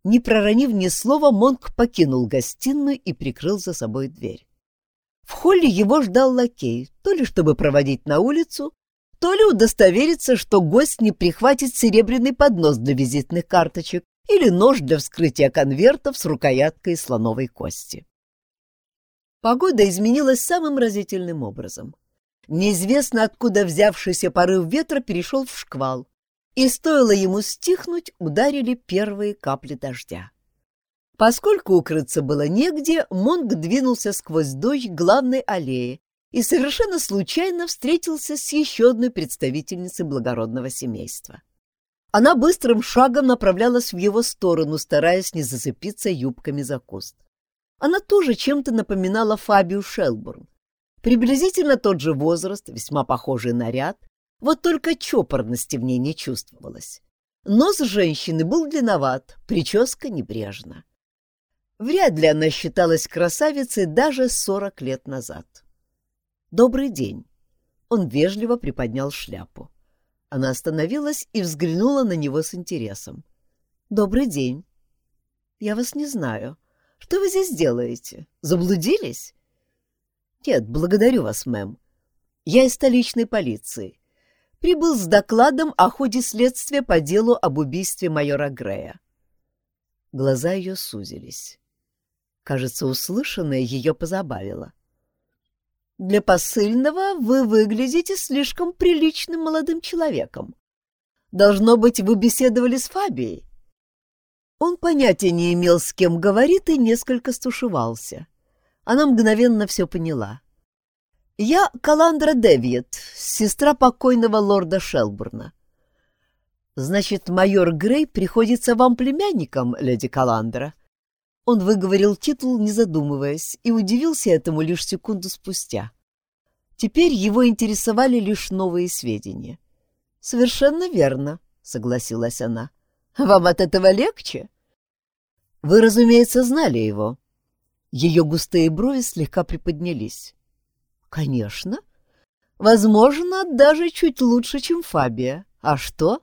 Не проронив ни слова, Монк покинул гостиную и прикрыл за собой дверь. В холле его ждал лакей, то ли чтобы проводить на улицу, то ли удостовериться, что гость не прихватит серебряный поднос для визитных карточек или нож для вскрытия конвертов с рукояткой слоновой кости. Погода изменилась самым разительным образом. Неизвестно откуда взявшийся порыв ветра перешел в шквал, и стоило ему стихнуть, ударили первые капли дождя. Поскольку укрыться было негде, Монг двинулся сквозь дождь главной аллее и совершенно случайно встретился с еще одной представительницей благородного семейства. Она быстрым шагом направлялась в его сторону, стараясь не зацепиться юбками за куст. Она тоже чем-то напоминала Фабию Шелбурн. Приблизительно тот же возраст, весьма похожий наряд, вот только чопорности в ней не чувствовалось. Нос женщины был длинноват, прическа небрежна. Вряд ли она считалась красавицей даже сорок лет назад. «Добрый день!» Он вежливо приподнял шляпу. Она остановилась и взглянула на него с интересом. «Добрый день!» «Я вас не знаю. Что вы здесь делаете? Заблудились?» «Нет, благодарю вас, мэм. Я из столичной полиции. Прибыл с докладом о ходе следствия по делу об убийстве майора Грея». Глаза ее сузились. Кажется, услышанное ее позабавило. Для посыльного вы выглядите слишком приличным молодым человеком. Должно быть, вы беседовали с Фабией. Он понятия не имел, с кем говорит, и несколько стушевался. Она мгновенно все поняла. «Я Каландра Девиет, сестра покойного лорда Шелбурна». «Значит, майор Грей приходится вам племянником, леди Каландра?» Он выговорил титул, не задумываясь, и удивился этому лишь секунду спустя. Теперь его интересовали лишь новые сведения. «Совершенно верно», — согласилась она. «Вам от этого легче?» «Вы, разумеется, знали его». Ее густые брови слегка приподнялись. «Конечно. Возможно, даже чуть лучше, чем Фабия. А что?»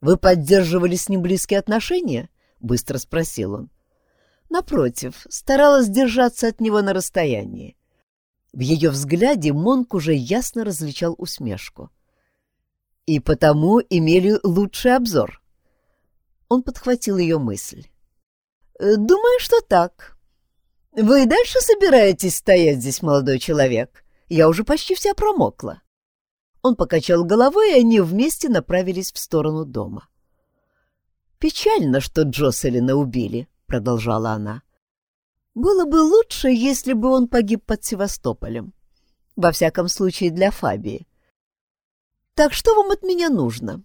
«Вы поддерживали с ним близкие отношения?» — быстро спросил он. Напротив, старалась держаться от него на расстоянии. В ее взгляде Монк уже ясно различал усмешку. И потому имели лучший обзор. Он подхватил ее мысль. «Э, «Думаю, что так. Вы и дальше собираетесь стоять здесь, молодой человек? Я уже почти вся промокла». Он покачал головой, и они вместе направились в сторону дома. «Печально, что Джоселина убили», — продолжала она. «Было бы лучше, если бы он погиб под Севастополем. Во всяком случае, для Фабии. Так что вам от меня нужно?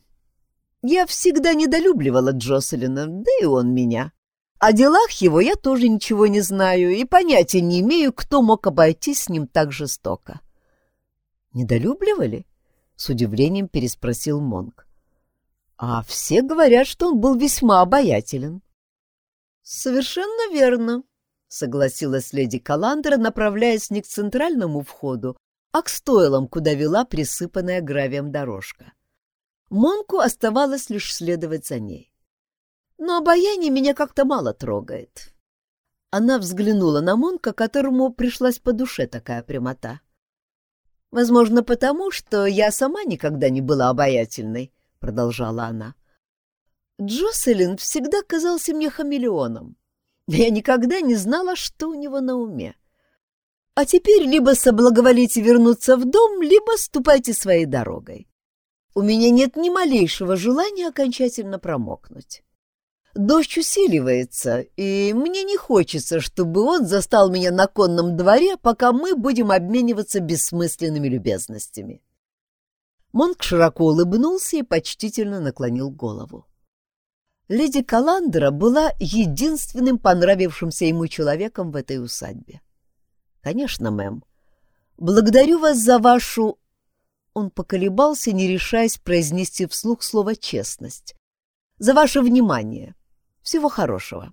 Я всегда недолюбливала Джоселина, да и он меня. О делах его я тоже ничего не знаю и понятия не имею, кто мог обойтись с ним так жестоко». «Недолюбливали?» — с удивлением переспросил Монк. «А все говорят, что он был весьма обаятелен». «Совершенно верно», — согласилась леди Каландра, направляясь не к центральному входу, а к стойлам, куда вела присыпанная гравием дорожка. Монку оставалось лишь следовать за ней. но обаяние меня как-то мало трогает. Она взглянула на Монка, которому пришлась по душе такая прямота. Возможно, потому, что я сама никогда не была обаятельной, продолжала она. Джоселин всегда казался мне хамелеоном. Я никогда не знала, что у него на уме. А теперь либо соблаговолите вернуться в дом, либо ступайте своей дорогой. У меня нет ни малейшего желания окончательно промокнуть. Дождь усиливается, и мне не хочется, чтобы он застал меня на конном дворе, пока мы будем обмениваться бессмысленными любезностями. Монк широко улыбнулся и почтительно наклонил голову. Леди Каландра была единственным понравившимся ему человеком в этой усадьбе. «Конечно, мэм. Благодарю вас за вашу...» Он поколебался, не решаясь произнести вслух слово «честность». «За ваше внимание. Всего хорошего».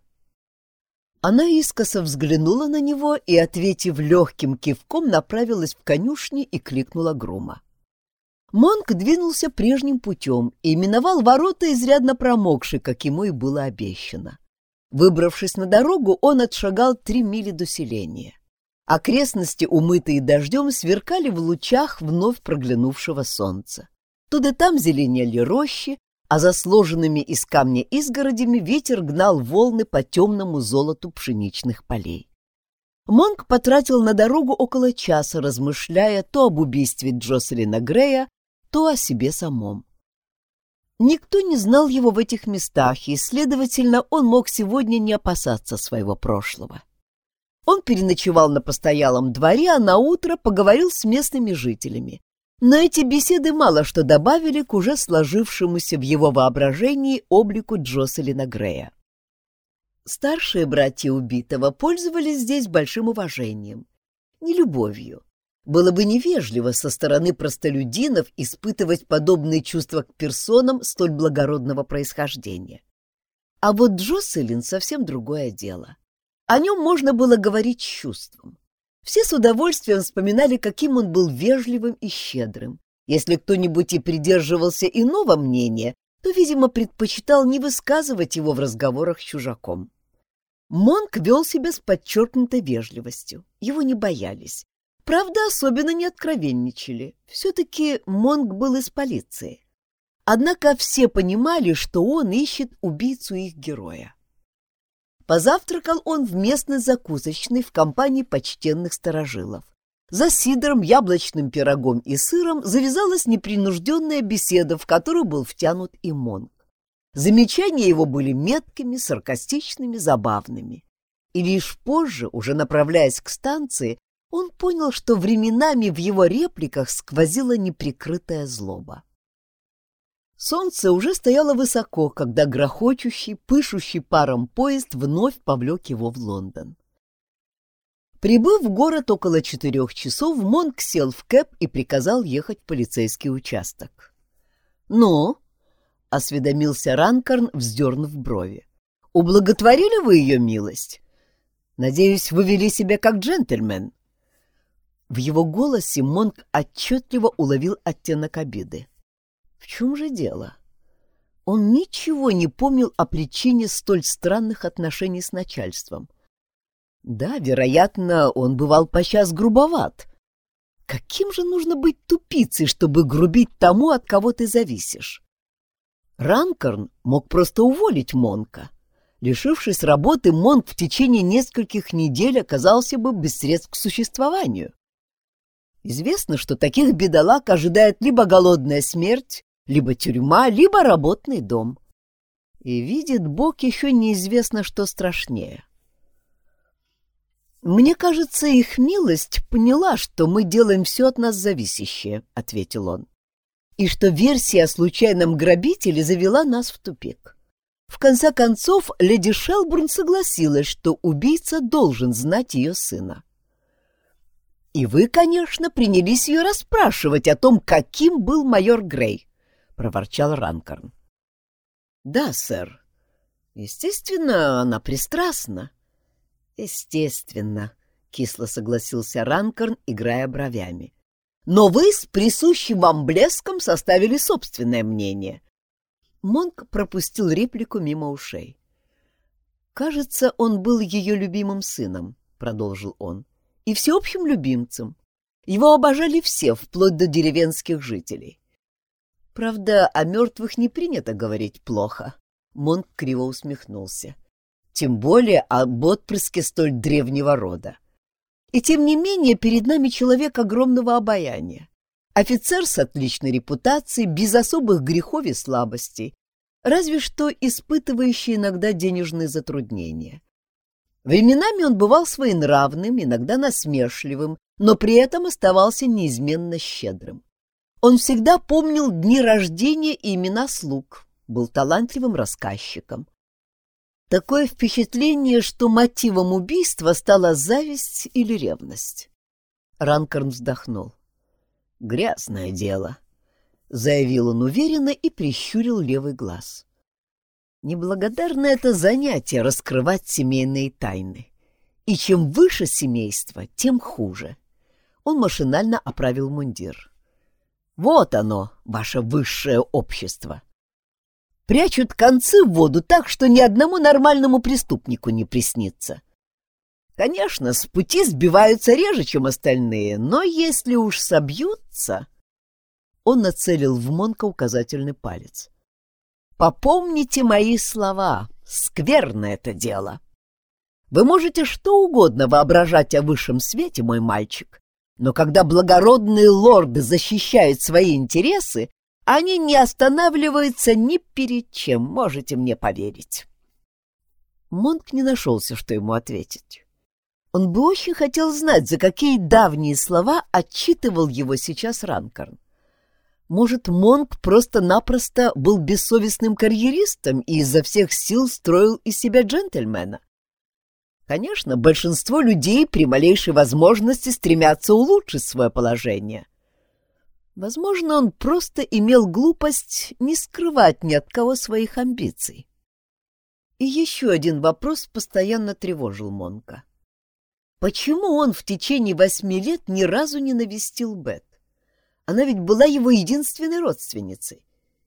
Она искоса взглянула на него и, ответив легким кивком, направилась в конюшни и кликнула Грума. Монк двинулся прежним путем и миновал ворота, изрядно промокшие, как ему и было обещано. Выбравшись на дорогу, он отшагал три мили до селения. Окрестности, умытые дождем, сверкали в лучах вновь проглянувшего солнца. Тут и там зеленели рощи, а за сложенными из камня изгородями ветер гнал волны по темному золоту пшеничных полей. Монк потратил на дорогу около часа, размышляя то об убийстве Джоселина Грея, то о себе самом. Никто не знал его в этих местах, и, следовательно, он мог сегодня не опасаться своего прошлого. Он переночевал на постоялом дворе, а наутро поговорил с местными жителями. Но эти беседы мало что добавили к уже сложившемуся в его воображении облику Джоселина Грея. Старшие братья убитого пользовались здесь большим уважением, не любовью. Было бы невежливо со стороны простолюдинов испытывать подобные чувства к персонам столь благородного происхождения. А вот Джоселин совсем другое дело. О нем можно было говорить с чувством. Все с удовольствием вспоминали, каким он был вежливым и щедрым. Если кто-нибудь и придерживался иного мнения, то, видимо, предпочитал не высказывать его в разговорах с чужаком. Монк вел себя с подчеркнутой вежливостью. Его не боялись. Правда, особенно не откровенничали. Все-таки Монк был из полиции. Однако все понимали, что он ищет убийцу их героя. Позавтракал он в местной закусочной в компании почтенных сторожилов. За сидром, яблочным пирогом и сыром завязалась непринужденная беседа, в которую был втянут и Монг. Замечания его были меткими, саркастичными, забавными. И лишь позже, уже направляясь к станции, он понял, что временами в его репликах сквозила неприкрытая злоба. Солнце уже стояло высоко, когда грохочущий, пышущий паром поезд вновь повлек его в Лондон. Прибыв в город около четырех часов, Монк сел в кэп и приказал ехать в полицейский участок. «Ну?» — осведомился Ранкорн, вздернув брови. «Ублаготворили вы ее милость? Надеюсь, вы вели себя как джентльмен». В его голосе Монк отчетливо уловил оттенок обиды. В чем же дело? Он ничего не помнил о причине столь странных отношений с начальством. Да, вероятно, он бывал почас грубоват. Каким же нужно быть тупицей, чтобы грубить тому, от кого ты зависишь? Ранкорн мог просто уволить Монка. Лишившись работы, Монк в течение нескольких недель оказался бы без средств к существованию. Известно, что таких бедолаг ожидает либо голодная смерть, либо тюрьма, либо работный дом. И видит Бог еще неизвестно, что страшнее. «Мне кажется, их милость поняла, что мы делаем все от нас зависящее», — ответил он, «и что версия о случайном грабителе завела нас в тупик. В конце концов, леди Шелбурн согласилась, что убийца должен знать ее сына. И вы, конечно, принялись ее расспрашивать о том, каким был майор Грей проворчал Ранкорн. Да, сэр. Естественно, она пристрастна. Естественно, кисло согласился Ранкорн, играя бровями. Но вы с присущим вам блеском составили собственное мнение. Монк пропустил реплику мимо ушей. Кажется, он был ее любимым сыном, продолжил он, и всеобщим любимцем. Его обожали все, вплоть до деревенских жителей. Правда, о мертвых не принято говорить плохо. Монк криво усмехнулся. Тем более об отпрыске столь древнего рода. И тем не менее перед нами человек огромного обаяния. Офицер с отличной репутацией, без особых грехов и слабостей, разве что испытывающий иногда денежные затруднения. Временами он бывал своенравным, иногда насмешливым, но при этом оставался неизменно щедрым. Он всегда помнил дни рождения и имена слуг, был талантливым рассказчиком. Такое впечатление, что мотивом убийства стала зависть или ревность. Ранкорн вздохнул. «Грязное дело», — заявил он уверенно и прищурил левый глаз. «Неблагодарное это занятие — раскрывать семейные тайны. И чем выше семейство, тем хуже». Он машинально оправил мундир. «Вот оно, ваше высшее общество!» прячут концы в воду так, что ни одному нормальному преступнику не приснится. Конечно, с пути сбиваются реже, чем остальные, но если уж собьются... Он нацелил в Монка указательный палец. «Попомните мои слова. Скверно это дело. Вы можете что угодно воображать о высшем свете, мой мальчик, но когда благородные лорды защищают свои интересы, они не останавливаются ни перед чем, можете мне поверить. Монк не нашелся, что ему ответить. Он бы очень хотел знать, за какие давние слова отчитывал его сейчас Ранкорн. Может, Монк просто-напросто был бессовестным карьеристом и изо всех сил строил из себя джентльмена? Конечно, большинство людей при малейшей возможности стремятся улучшить свое положение — Возможно, он просто имел глупость не скрывать ни от кого своих амбиций. И еще один вопрос постоянно тревожил Монка. Почему он в течение восьми лет ни разу не навестил Бет? Она ведь была его единственной родственницей.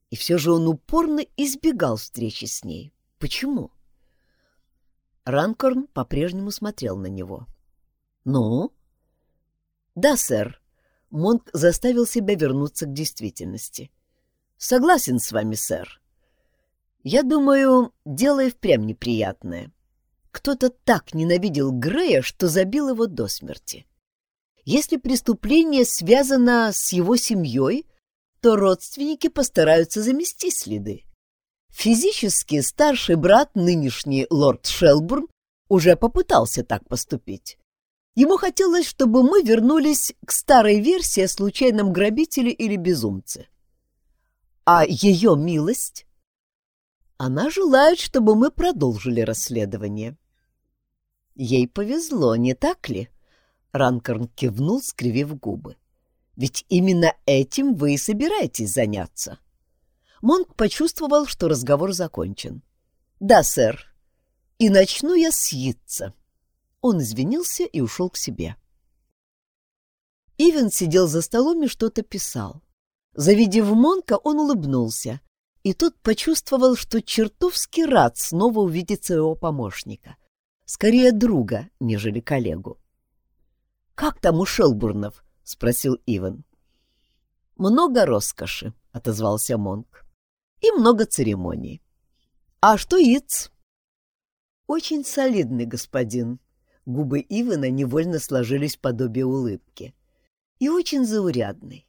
И все же он упорно избегал встречи с ней. Почему? Ранкорн по-прежнему смотрел на него. «Ну?» «Да, сэр», Монк заставил себя вернуться к действительности. «Согласен с вами, сэр. Я думаю, дело и впрямь неприятное. Кто-то так ненавидел Грея, что забил его до смерти. Если преступление связано с его семьей, то родственники постараются замести следы. Физически старший брат, нынешний лорд Шелбурн, уже попытался так поступить. Ему хотелось, чтобы мы вернулись к старой версии о случайном грабителе или безумце. А ее милость? Она желает, чтобы мы продолжили расследование. Ей повезло, не так ли? Ранкорн кивнул, скривив губы. Ведь именно этим вы и собираетесь заняться. Монк почувствовал, что разговор закончен. Да, сэр. И начну я с Йитца. Он извинился и ушел к себе. Ивен сидел за столом и что-то писал. Завидев Монка, он улыбнулся, и тот почувствовал, что чертовски рад снова увидеть своего помощника. Скорее друга, нежели коллегу. «Как там у Шелбурнов?» — спросил Иван. «Много роскоши», — отозвался Монк. «И много церемоний». «А что Иц?» «Очень солидный господин», Губы Ивана невольно сложились в подобие улыбки. И очень заурядный.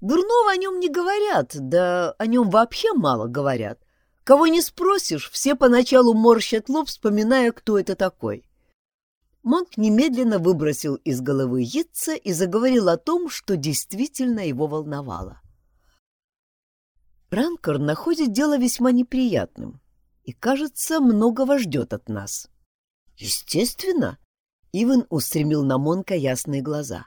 Дурного о нем не говорят, да о нем вообще мало говорят. Кого не спросишь, все поначалу морщат лоб, вспоминая, кто это такой. Монк немедленно выбросил из головы яйца и заговорил о том, что действительно его волновало. Ранкор находит дело весьма неприятным и, кажется, многого ждет от нас. Естественно, Иван устремил на Монка ясные глаза.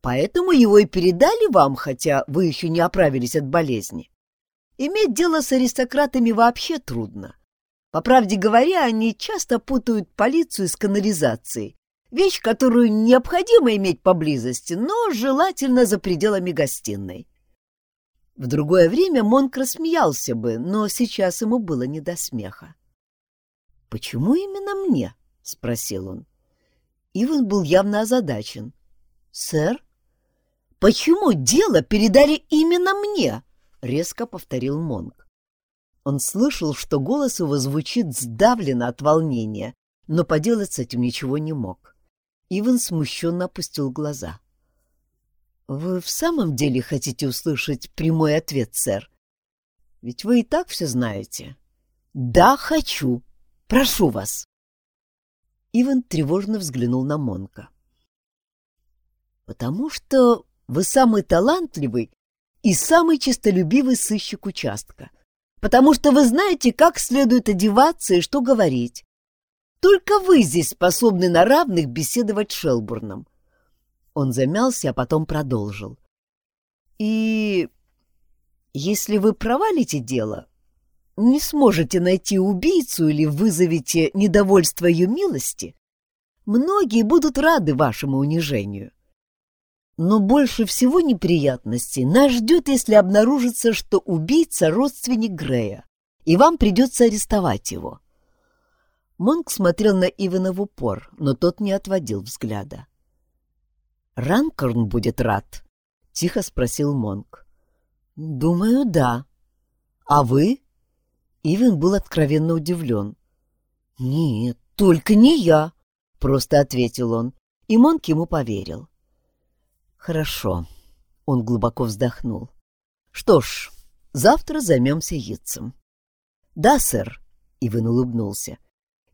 «Поэтому его и передали вам, хотя вы еще не оправились от болезни. Иметь дело с аристократами вообще трудно. По правде говоря, они часто путают полицию с канализацией, вещь, которую необходимо иметь поблизости, но желательно за пределами гостиной». В другое время Монк рассмеялся бы, но сейчас ему было не до смеха. «Почему именно мне?» — спросил он. Иван был явно озадачен. «Сэр, почему дело передали именно мне?» — резко повторил Монг. Он слышал, что голос его звучит сдавленно от волнения, но поделать с этим ничего не мог. Иван смущенно опустил глаза. «Вы в самом деле хотите услышать прямой ответ, сэр? Ведь вы и так все знаете». «Да, хочу. Прошу вас». Иван тревожно взглянул на Монка. «Потому что вы самый талантливый и самый честолюбивый сыщик участка. Потому что вы знаете, как следует одеваться и что говорить. Только вы здесь способны на равных беседовать с Шелбурном. Он замялся, а потом продолжил. И если вы провалите дело, не сможете найти убийцу или вызовете недовольство ее милости, многие будут рады вашему унижению. Но больше всего неприятностей нас ждет, если обнаружится, что убийца — родственник Грея, и вам придется арестовать его. Монк смотрел на Ивана в упор, но тот не отводил взгляда. «Ранкорн будет рад?» — тихо спросил Монк. «Думаю, да. А вы?» Иван был откровенно удивлен. «Нет, только не я», — просто ответил он, и Монк ему поверил. «Хорошо», — он глубоко вздохнул. «Что ж, завтра займемся яйцем». «Да, сэр», — Иван улыбнулся.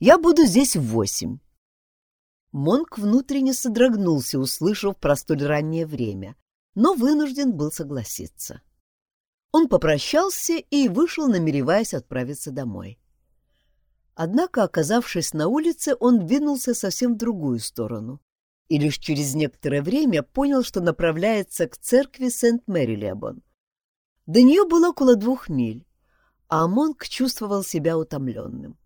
Я буду здесь в восемь. Монк внутренне содрогнулся, услышав про столь раннее время, но вынужден был согласиться. Он попрощался и вышел, намереваясь отправиться домой. Однако, оказавшись на улице, он двинулся совсем в другую сторону и лишь через некоторое время понял, что направляется к церкви Сент-Мэри-Лебон. До нее было около двух миль, а Монк чувствовал себя утомленным.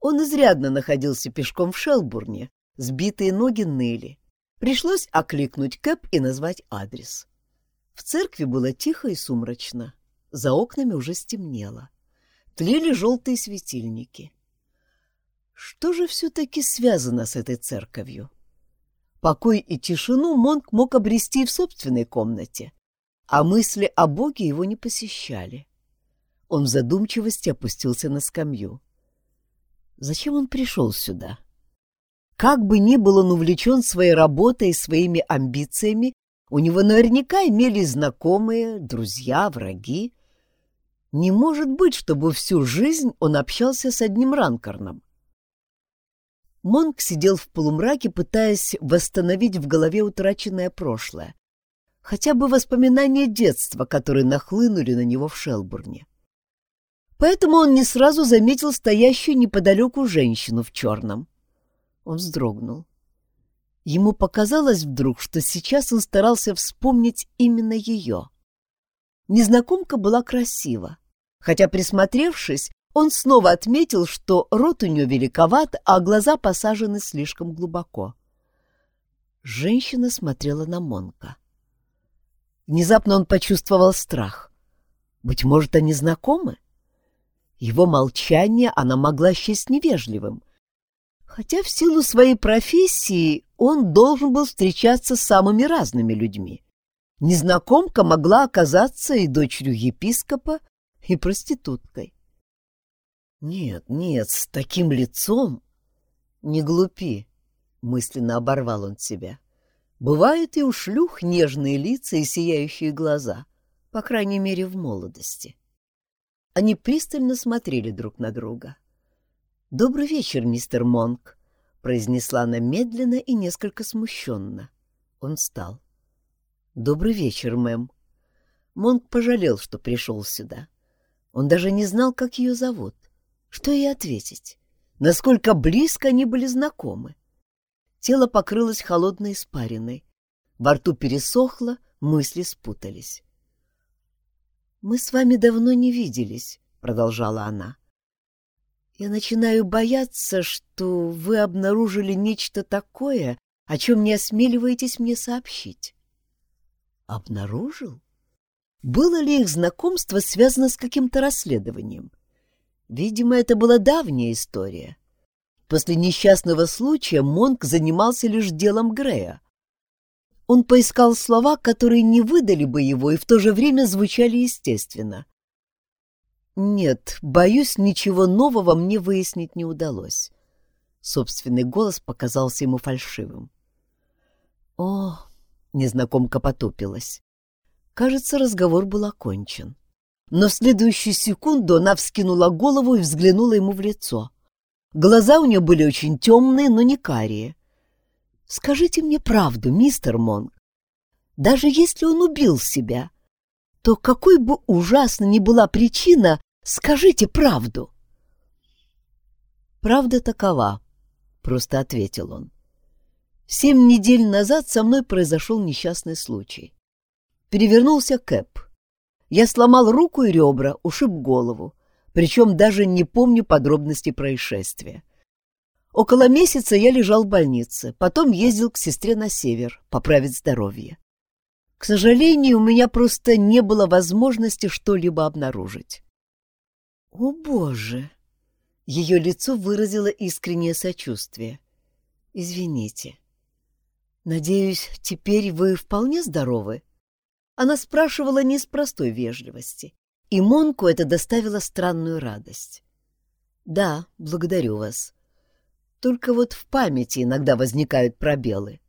Он изрядно находился пешком в Шелбурне, сбитые ноги ныли. Пришлось окликнуть Кэп и назвать адрес. В церкви было тихо и сумрачно. За окнами уже стемнело. Тлели желтые светильники. Что же все-таки связано с этой церковью? Покой и тишину Монк мог обрести в собственной комнате, а мысли о Боге его не посещали. Он в задумчивости опустился на скамью. Зачем он пришел сюда? Как бы ни был он увлечен своей работой и своими амбициями, у него наверняка имелись знакомые, друзья, враги. Не может быть, чтобы всю жизнь он общался с одним ранкорном. Монк сидел в полумраке, пытаясь восстановить в голове утраченное прошлое, хотя бы воспоминания детства, которые нахлынули на него в Шелбурне поэтому он не сразу заметил стоящую неподалеку женщину в черном. Он вздрогнул. Ему показалось вдруг, что сейчас он старался вспомнить именно ее. Незнакомка была красива, хотя, присмотревшись, он снова отметил, что рот у нее великоват, а глаза посажены слишком глубоко. Женщина смотрела на Монка. Внезапно он почувствовал страх. Быть может, они знакомы? Его молчание она могла счесть невежливым. Хотя в силу своей профессии он должен был встречаться с самыми разными людьми. Незнакомка могла оказаться и дочерью епископа, и проституткой. Нет, нет, с таким лицом... Не глупи, мысленно оборвал он себя. Бывают и у шлюх нежные лица и сияющие глаза, по крайней мере, в молодости. Они пристально смотрели друг на друга. «Добрый вечер, мистер Монк», — произнесла она медленно и несколько смущенно. Он встал. «Добрый вечер, мэм». Монк пожалел, что пришел сюда. Он даже не знал, как ее зовут. Что ей ответить? Насколько близко они были знакомы? Тело покрылось холодной испариной. Во рту пересохло, мысли спутались. «Мы с вами давно не виделись», — продолжала она. «Я начинаю бояться, что вы обнаружили нечто такое, о чем не осмеливаетесь мне сообщить». «Обнаружил? Было ли их знакомство связано с каким-то расследованием?» Видимо, это была давняя история. После несчастного случая Монк занимался лишь делом Грея. Он поискал слова, которые не выдали бы его и в то же время звучали естественно. Нет, боюсь, ничего нового мне выяснить не удалось. Собственный голос показался ему фальшивым. О, незнакомка потупилась. Кажется, разговор был окончен. Но в следующую секунду она вскинула голову и взглянула ему в лицо. Глаза у нее были очень темные, но не карие. «Скажите мне правду, мистер Монг. Даже если он убил себя, то какой бы ужасна ни была причина, скажите правду». «Правда такова», — просто ответил он. «Семь недель назад со мной произошел несчастный случай. Перевернулся Кэп. Я сломал руку и ребра, ушиб голову, причем даже не помню подробностей происшествия. Около месяца я лежал в больнице, потом ездил к сестре на север, поправить здоровье. К сожалению, у меня просто не было возможности что-либо обнаружить. «О, Боже!» Ее лицо выразило искреннее сочувствие. «Извините. Надеюсь, теперь вы вполне здоровы?» Она спрашивала не с простой вежливости, и Монку это доставило странную радость. «Да, благодарю вас. Только вот в памяти иногда возникают пробелы».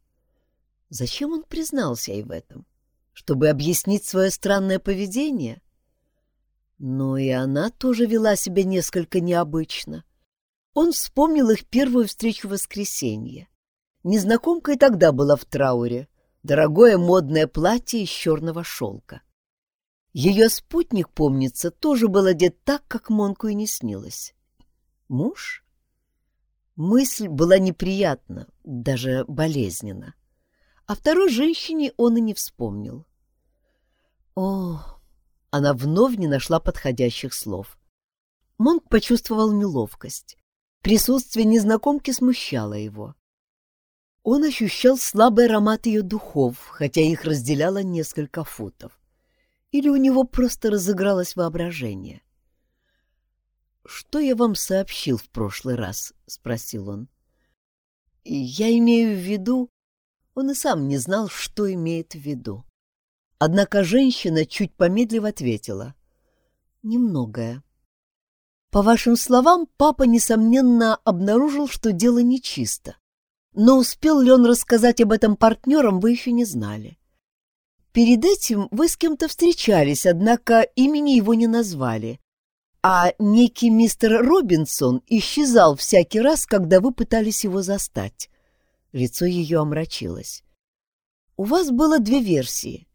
Зачем он признался ей в этом? Чтобы объяснить свое странное поведение? Но и она тоже вела себя несколько необычно. Он вспомнил их первую встречу в воскресенье. Незнакомка и тогда была в трауре, дорогое модное платье из черного шелка. Ее спутник, помнится, тоже был одет так, как Монку и не снилось. Муж? Мысль была неприятна, даже болезненна. О второй женщине он и не вспомнил. О, она вновь не нашла подходящих слов. Монк почувствовал неловкость. Присутствие незнакомки смущало его. Он ощущал слабый аромат ее духов, хотя их разделяло несколько футов. Или у него просто разыгралось воображение. «Что я вам сообщил в прошлый раз?» — спросил он. «Я имею в виду...» Он и сам не знал, что имеет в виду. Однако женщина чуть помедлив ответила. «Немногое. По вашим словам, папа, несомненно, обнаружил, что дело нечисто. Но успел ли он рассказать об этом партнерам, вы еще не знали. Перед этим вы с кем-то встречались, однако имени его не назвали. А некий мистер Робинсон исчезал всякий раз, когда вы пытались его застать. Лицо ее омрачилось. У вас было две версии.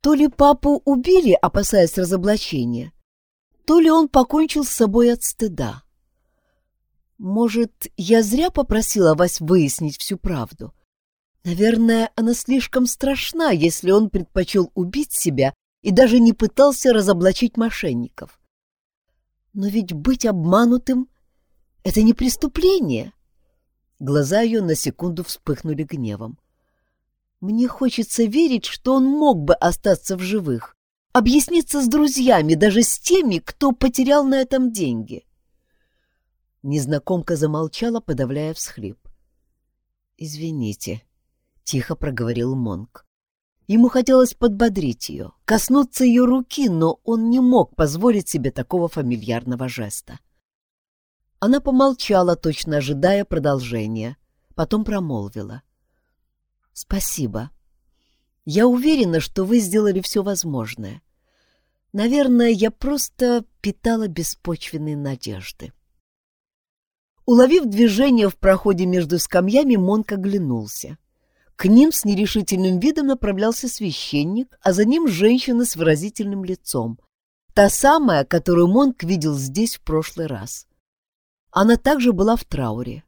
То ли папу убили, опасаясь разоблачения, то ли он покончил с собой от стыда. Может, я зря попросила вас выяснить всю правду? Наверное, она слишком страшна, если он предпочел убить себя и даже не пытался разоблачить мошенников. Но ведь быть обманутым — это не преступление. Глаза ее на секунду вспыхнули гневом. Мне хочется верить, что он мог бы остаться в живых, объясниться с друзьями, даже с теми, кто потерял на этом деньги. — Незнакомка замолчала, подавляя всхлип. «Извините», — тихо проговорил Монк. Ему хотелось подбодрить ее, коснуться ее руки, но он не мог позволить себе такого фамильярного жеста. Она помолчала, точно ожидая продолжения, потом промолвила. «Спасибо. Я уверена, что вы сделали все возможное. Наверное, я просто питала беспочвенные надежды». Уловив движение в проходе между скамьями, Монк оглянулся. К ним с нерешительным видом направлялся священник, а за ним женщина с выразительным лицом. Та самая, которую Монк видел здесь в прошлый раз. Она также была в трауре.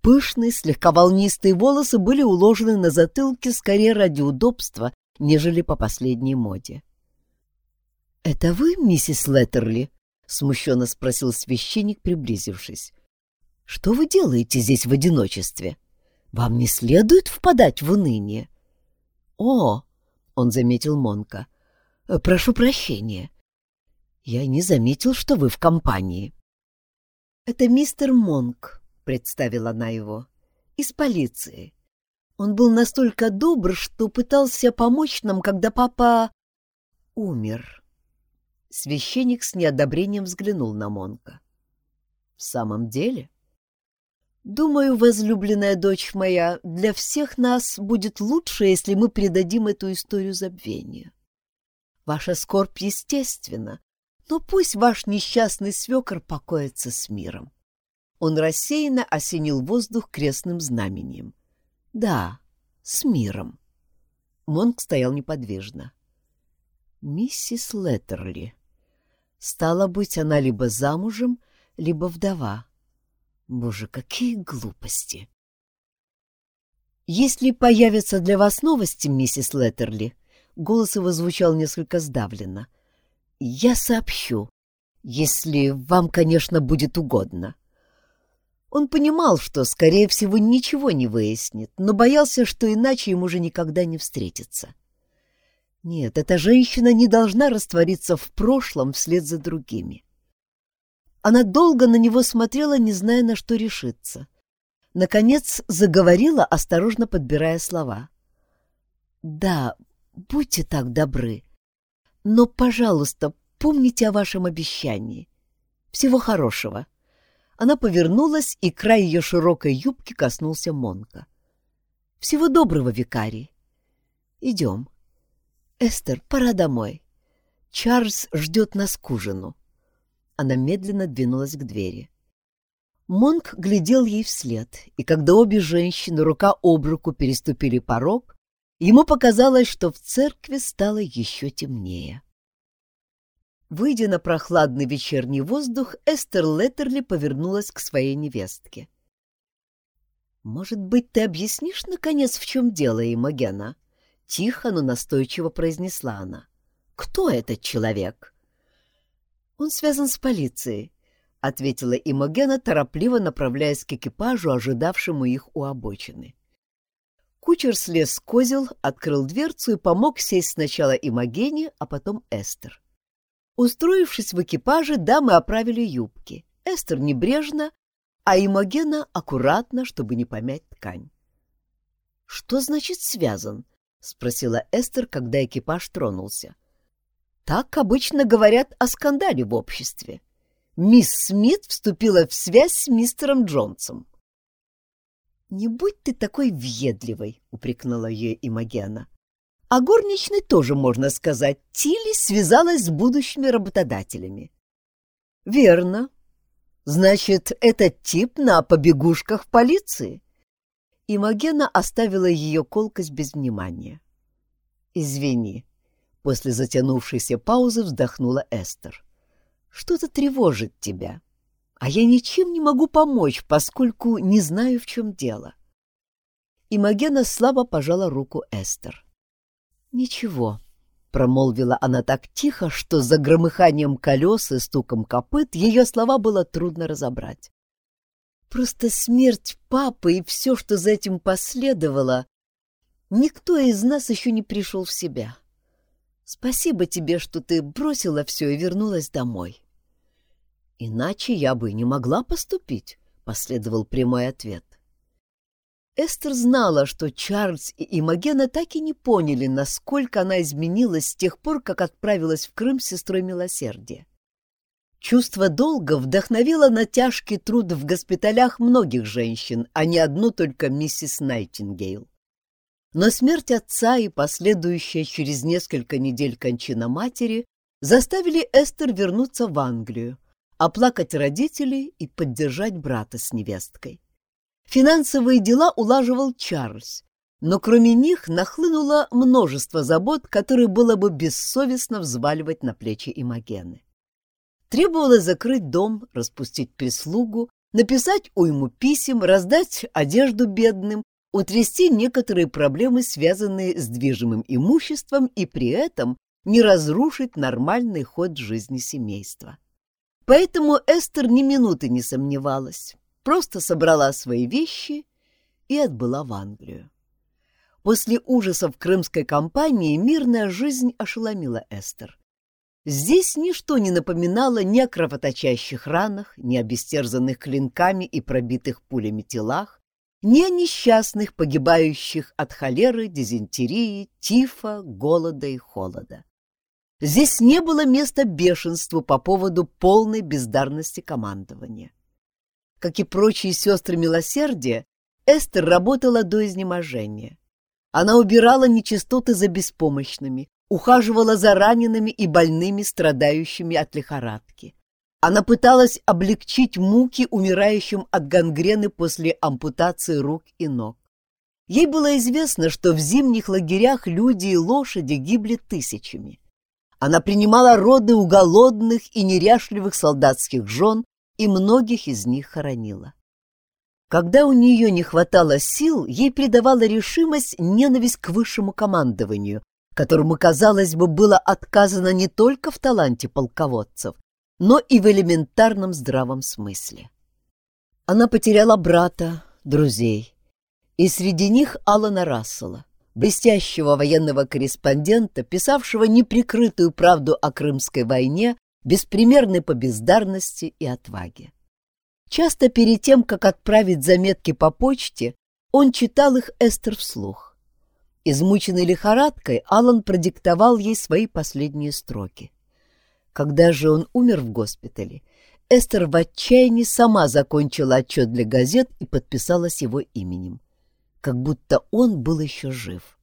Пышные, слегка волнистые волосы были уложены на затылке скорее ради удобства, нежели по последней моде. «Это вы, миссис Леттерли?» — смущенно спросил священник, приблизившись. Что вы делаете здесь в одиночестве? Вам не следует впадать в уныние. О, он заметил Монка. Прошу прощения. Я не заметил, что вы в компании. Это мистер Монк, представила она его, из полиции. Он был настолько добр, что пытался помочь нам, когда папа умер. Священник с неодобрением взглянул на Монка. В самом деле? Думаю, возлюбленная дочь моя, для всех нас будет лучше, если мы передадим эту историю забвению. Ваша скорбь естественна, но пусть ваш несчастный свекор покоится с миром. Он рассеянно осенил воздух крестным знамением. Да, с миром. Монк стоял неподвижно. Миссис Леттерли. Стало быть, она либо замужем, либо вдова. Боже, какие глупости! «Если появятся для вас новости, миссис Леттерли», — голос его звучал несколько сдавленно, — «я сообщу, если вам, конечно, будет угодно». Он понимал, что, скорее всего, ничего не выяснит, но боялся, что иначе ему уже никогда не встретиться. Нет, эта женщина не должна раствориться в прошлом вслед за другими. Она долго на него смотрела, не зная, на что решиться. Наконец заговорила, осторожно подбирая слова. «Да, будьте так добры, но, пожалуйста, помните о вашем обещании. Всего хорошего». Она повернулась, и край ее широкой юбки коснулся Монка. «Всего доброго, викарий. Идем. Эстер, пора домой. Чарльз ждет нас к ужину». Она медленно двинулась к двери. Монк глядел ей вслед, и когда обе женщины рука об руку переступили порог, ему показалось, что в церкви стало еще темнее. Выйдя на прохладный вечерний воздух, Эстер Леттерли повернулась к своей невестке. «Может быть, ты объяснишь, наконец, в чем дело, Имогена?» Тихо, но настойчиво произнесла она. «Кто этот человек?» «Он связан с полицией», — ответила Имогена, торопливо направляясь к экипажу, ожидавшему их у обочины. Кучер слез с козел, открыл дверцу и помог сесть сначала Имогене, а потом Эстер. Устроившись в экипаже, дамы оправили юбки. Эстер небрежно, а Имогена аккуратно, чтобы не помять ткань. «Что значит связан?» — спросила Эстер, когда экипаж тронулся. Так обычно говорят о скандале в обществе. Мисс Смит вступила в связь с мистером Джонсом. «Не будь ты такой въедливой», — упрекнула ее Имогена. «А горничной тоже, можно сказать, Тилли связалась с будущими работодателями». «Верно. Значит, этот тип на побегушках в полиции?» Имогена оставила ее колкость без внимания. «Извини», После затянувшейся паузы вздохнула Эстер. «Что-то тревожит тебя, а я ничем не могу помочь, поскольку не знаю, в чем дело». И Магена слабо пожала руку Эстер. «Ничего», — промолвила она так тихо, что за громыханием колес и стуком копыт ее слова было трудно разобрать. «Просто смерть папы и все, что за этим последовало, никто из нас еще не пришел в себя. Спасибо тебе, что ты бросила все и вернулась домой. Иначе я бы не могла поступить, последовал прямой ответ. Эстер знала, что Чарльз и Имогена так и не поняли, насколько она изменилась с тех пор, как отправилась в Крым с сестрой милосердия. Чувство долга вдохновило на тяжкий труд в госпиталях многих женщин, а не одну только миссис Найтингейл. Но смерть отца и последующая через несколько недель кончина матери заставили Эстер вернуться в Англию, оплакать родителей и поддержать брата с невесткой. Финансовые дела улаживал Чарльз, но кроме них нахлынуло множество забот, которые было бы бессовестно взваливать на плечи Имогены. Требовалось закрыть дом, распустить прислугу, написать уйму писем, раздать одежду бедным, утрясти некоторые проблемы, связанные с движимым имуществом, и при этом не разрушить нормальный ход жизни семейства. Поэтому Эстер ни минуты не сомневалась, просто собрала свои вещи и отбыла в Англию. После ужасов крымской кампании мирная жизнь ошеломила Эстер. Здесь ничто не напоминало ни о кровоточащих ранах, ни о бестерзанных клинками и пробитых пулями телах, ни о несчастных, погибающих от холеры, дизентерии, тифа, голода и холода. Здесь не было места бешенству по поводу полной бездарности командования. Как и прочие сестры милосердия, Эстер работала до изнеможения. Она убирала нечистоты за беспомощными, ухаживала за ранеными и больными, страдающими от лихорадки. Она пыталась облегчить муки умирающим от гангрены после ампутации рук и ног. Ей было известно, что в зимних лагерях люди и лошади гибли тысячами. Она принимала роды у голодных и неряшливых солдатских жен и многих из них хоронила. Когда у нее не хватало сил, ей придавала решимость ненависть к высшему командованию, которому, казалось бы, было отказано не только в таланте полководцев, но и в элементарном здравом смысле. Она потеряла брата, друзей, и среди них Алана Рассела, блестящего военного корреспондента, писавшего неприкрытую правду о Крымской войне, беспримерной по бездарности и отваге. Часто перед тем, как отправить заметки по почте, он читал их Эстер вслух. Измученный лихорадкой, Алан продиктовал ей свои последние строки. Когда же он умер в госпитале, Эстер в отчаянии сама закончила отчет для газет и подписалась его именем, как будто он был еще жив.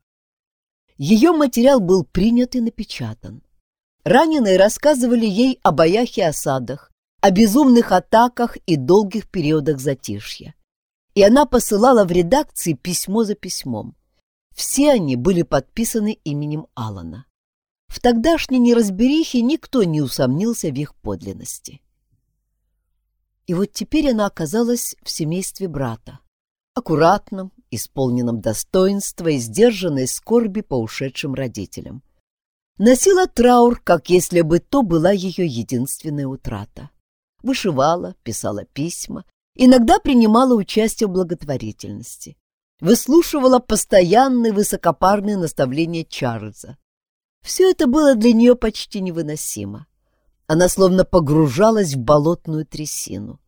Ее материал был принят и напечатан. Раненые рассказывали ей о боях и осадах, о безумных атаках и долгих периодах затишья. И она посылала в редакции письмо за письмом. Все они были подписаны именем Алана. В тогдашней неразберихе никто не усомнился в их подлинности. И вот теперь она оказалась в семействе брата, аккуратном, исполненном достоинства и сдержанной скорби по ушедшим родителям. Носила траур, как если бы то была ее единственная утрата. Вышивала, писала письма, иногда принимала участие в благотворительности. Выслушивала постоянные высокопарные наставления Чарльза. Все это было для нее почти невыносимо. Она словно погружалась в болотную трясину.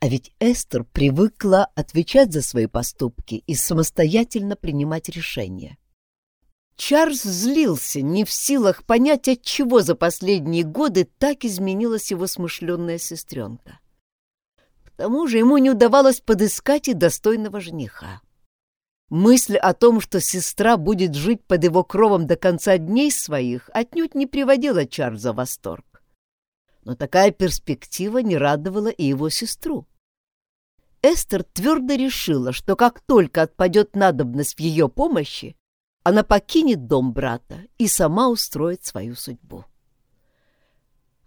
А ведь Эстер привыкла отвечать за свои поступки и самостоятельно принимать решения. Чарльз злился, не в силах понять, от чего за последние годы так изменилась его смышленная сестренка. К тому же ему не удавалось подыскать и достойного жениха. Мысль о том, что сестра будет жить под его кровом до конца дней своих, отнюдь не приводила Чарльза в восторг. Но такая перспектива не радовала и его сестру. Эстер твердо решила, что как только отпадет надобность в ее помощи, она покинет дом брата и сама устроит свою судьбу.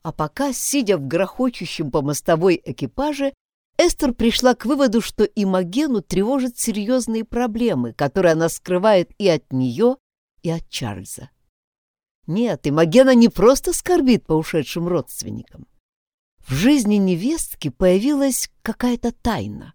А пока, сидя в грохочущем по мостовой экипаже, Эстер пришла к выводу, что Имогену тревожат серьезные проблемы, которые она скрывает и от нее, и от Чарльза. Нет, Имогена не просто скорбит по ушедшим родственникам. В жизни невестки появилась какая-то тайна.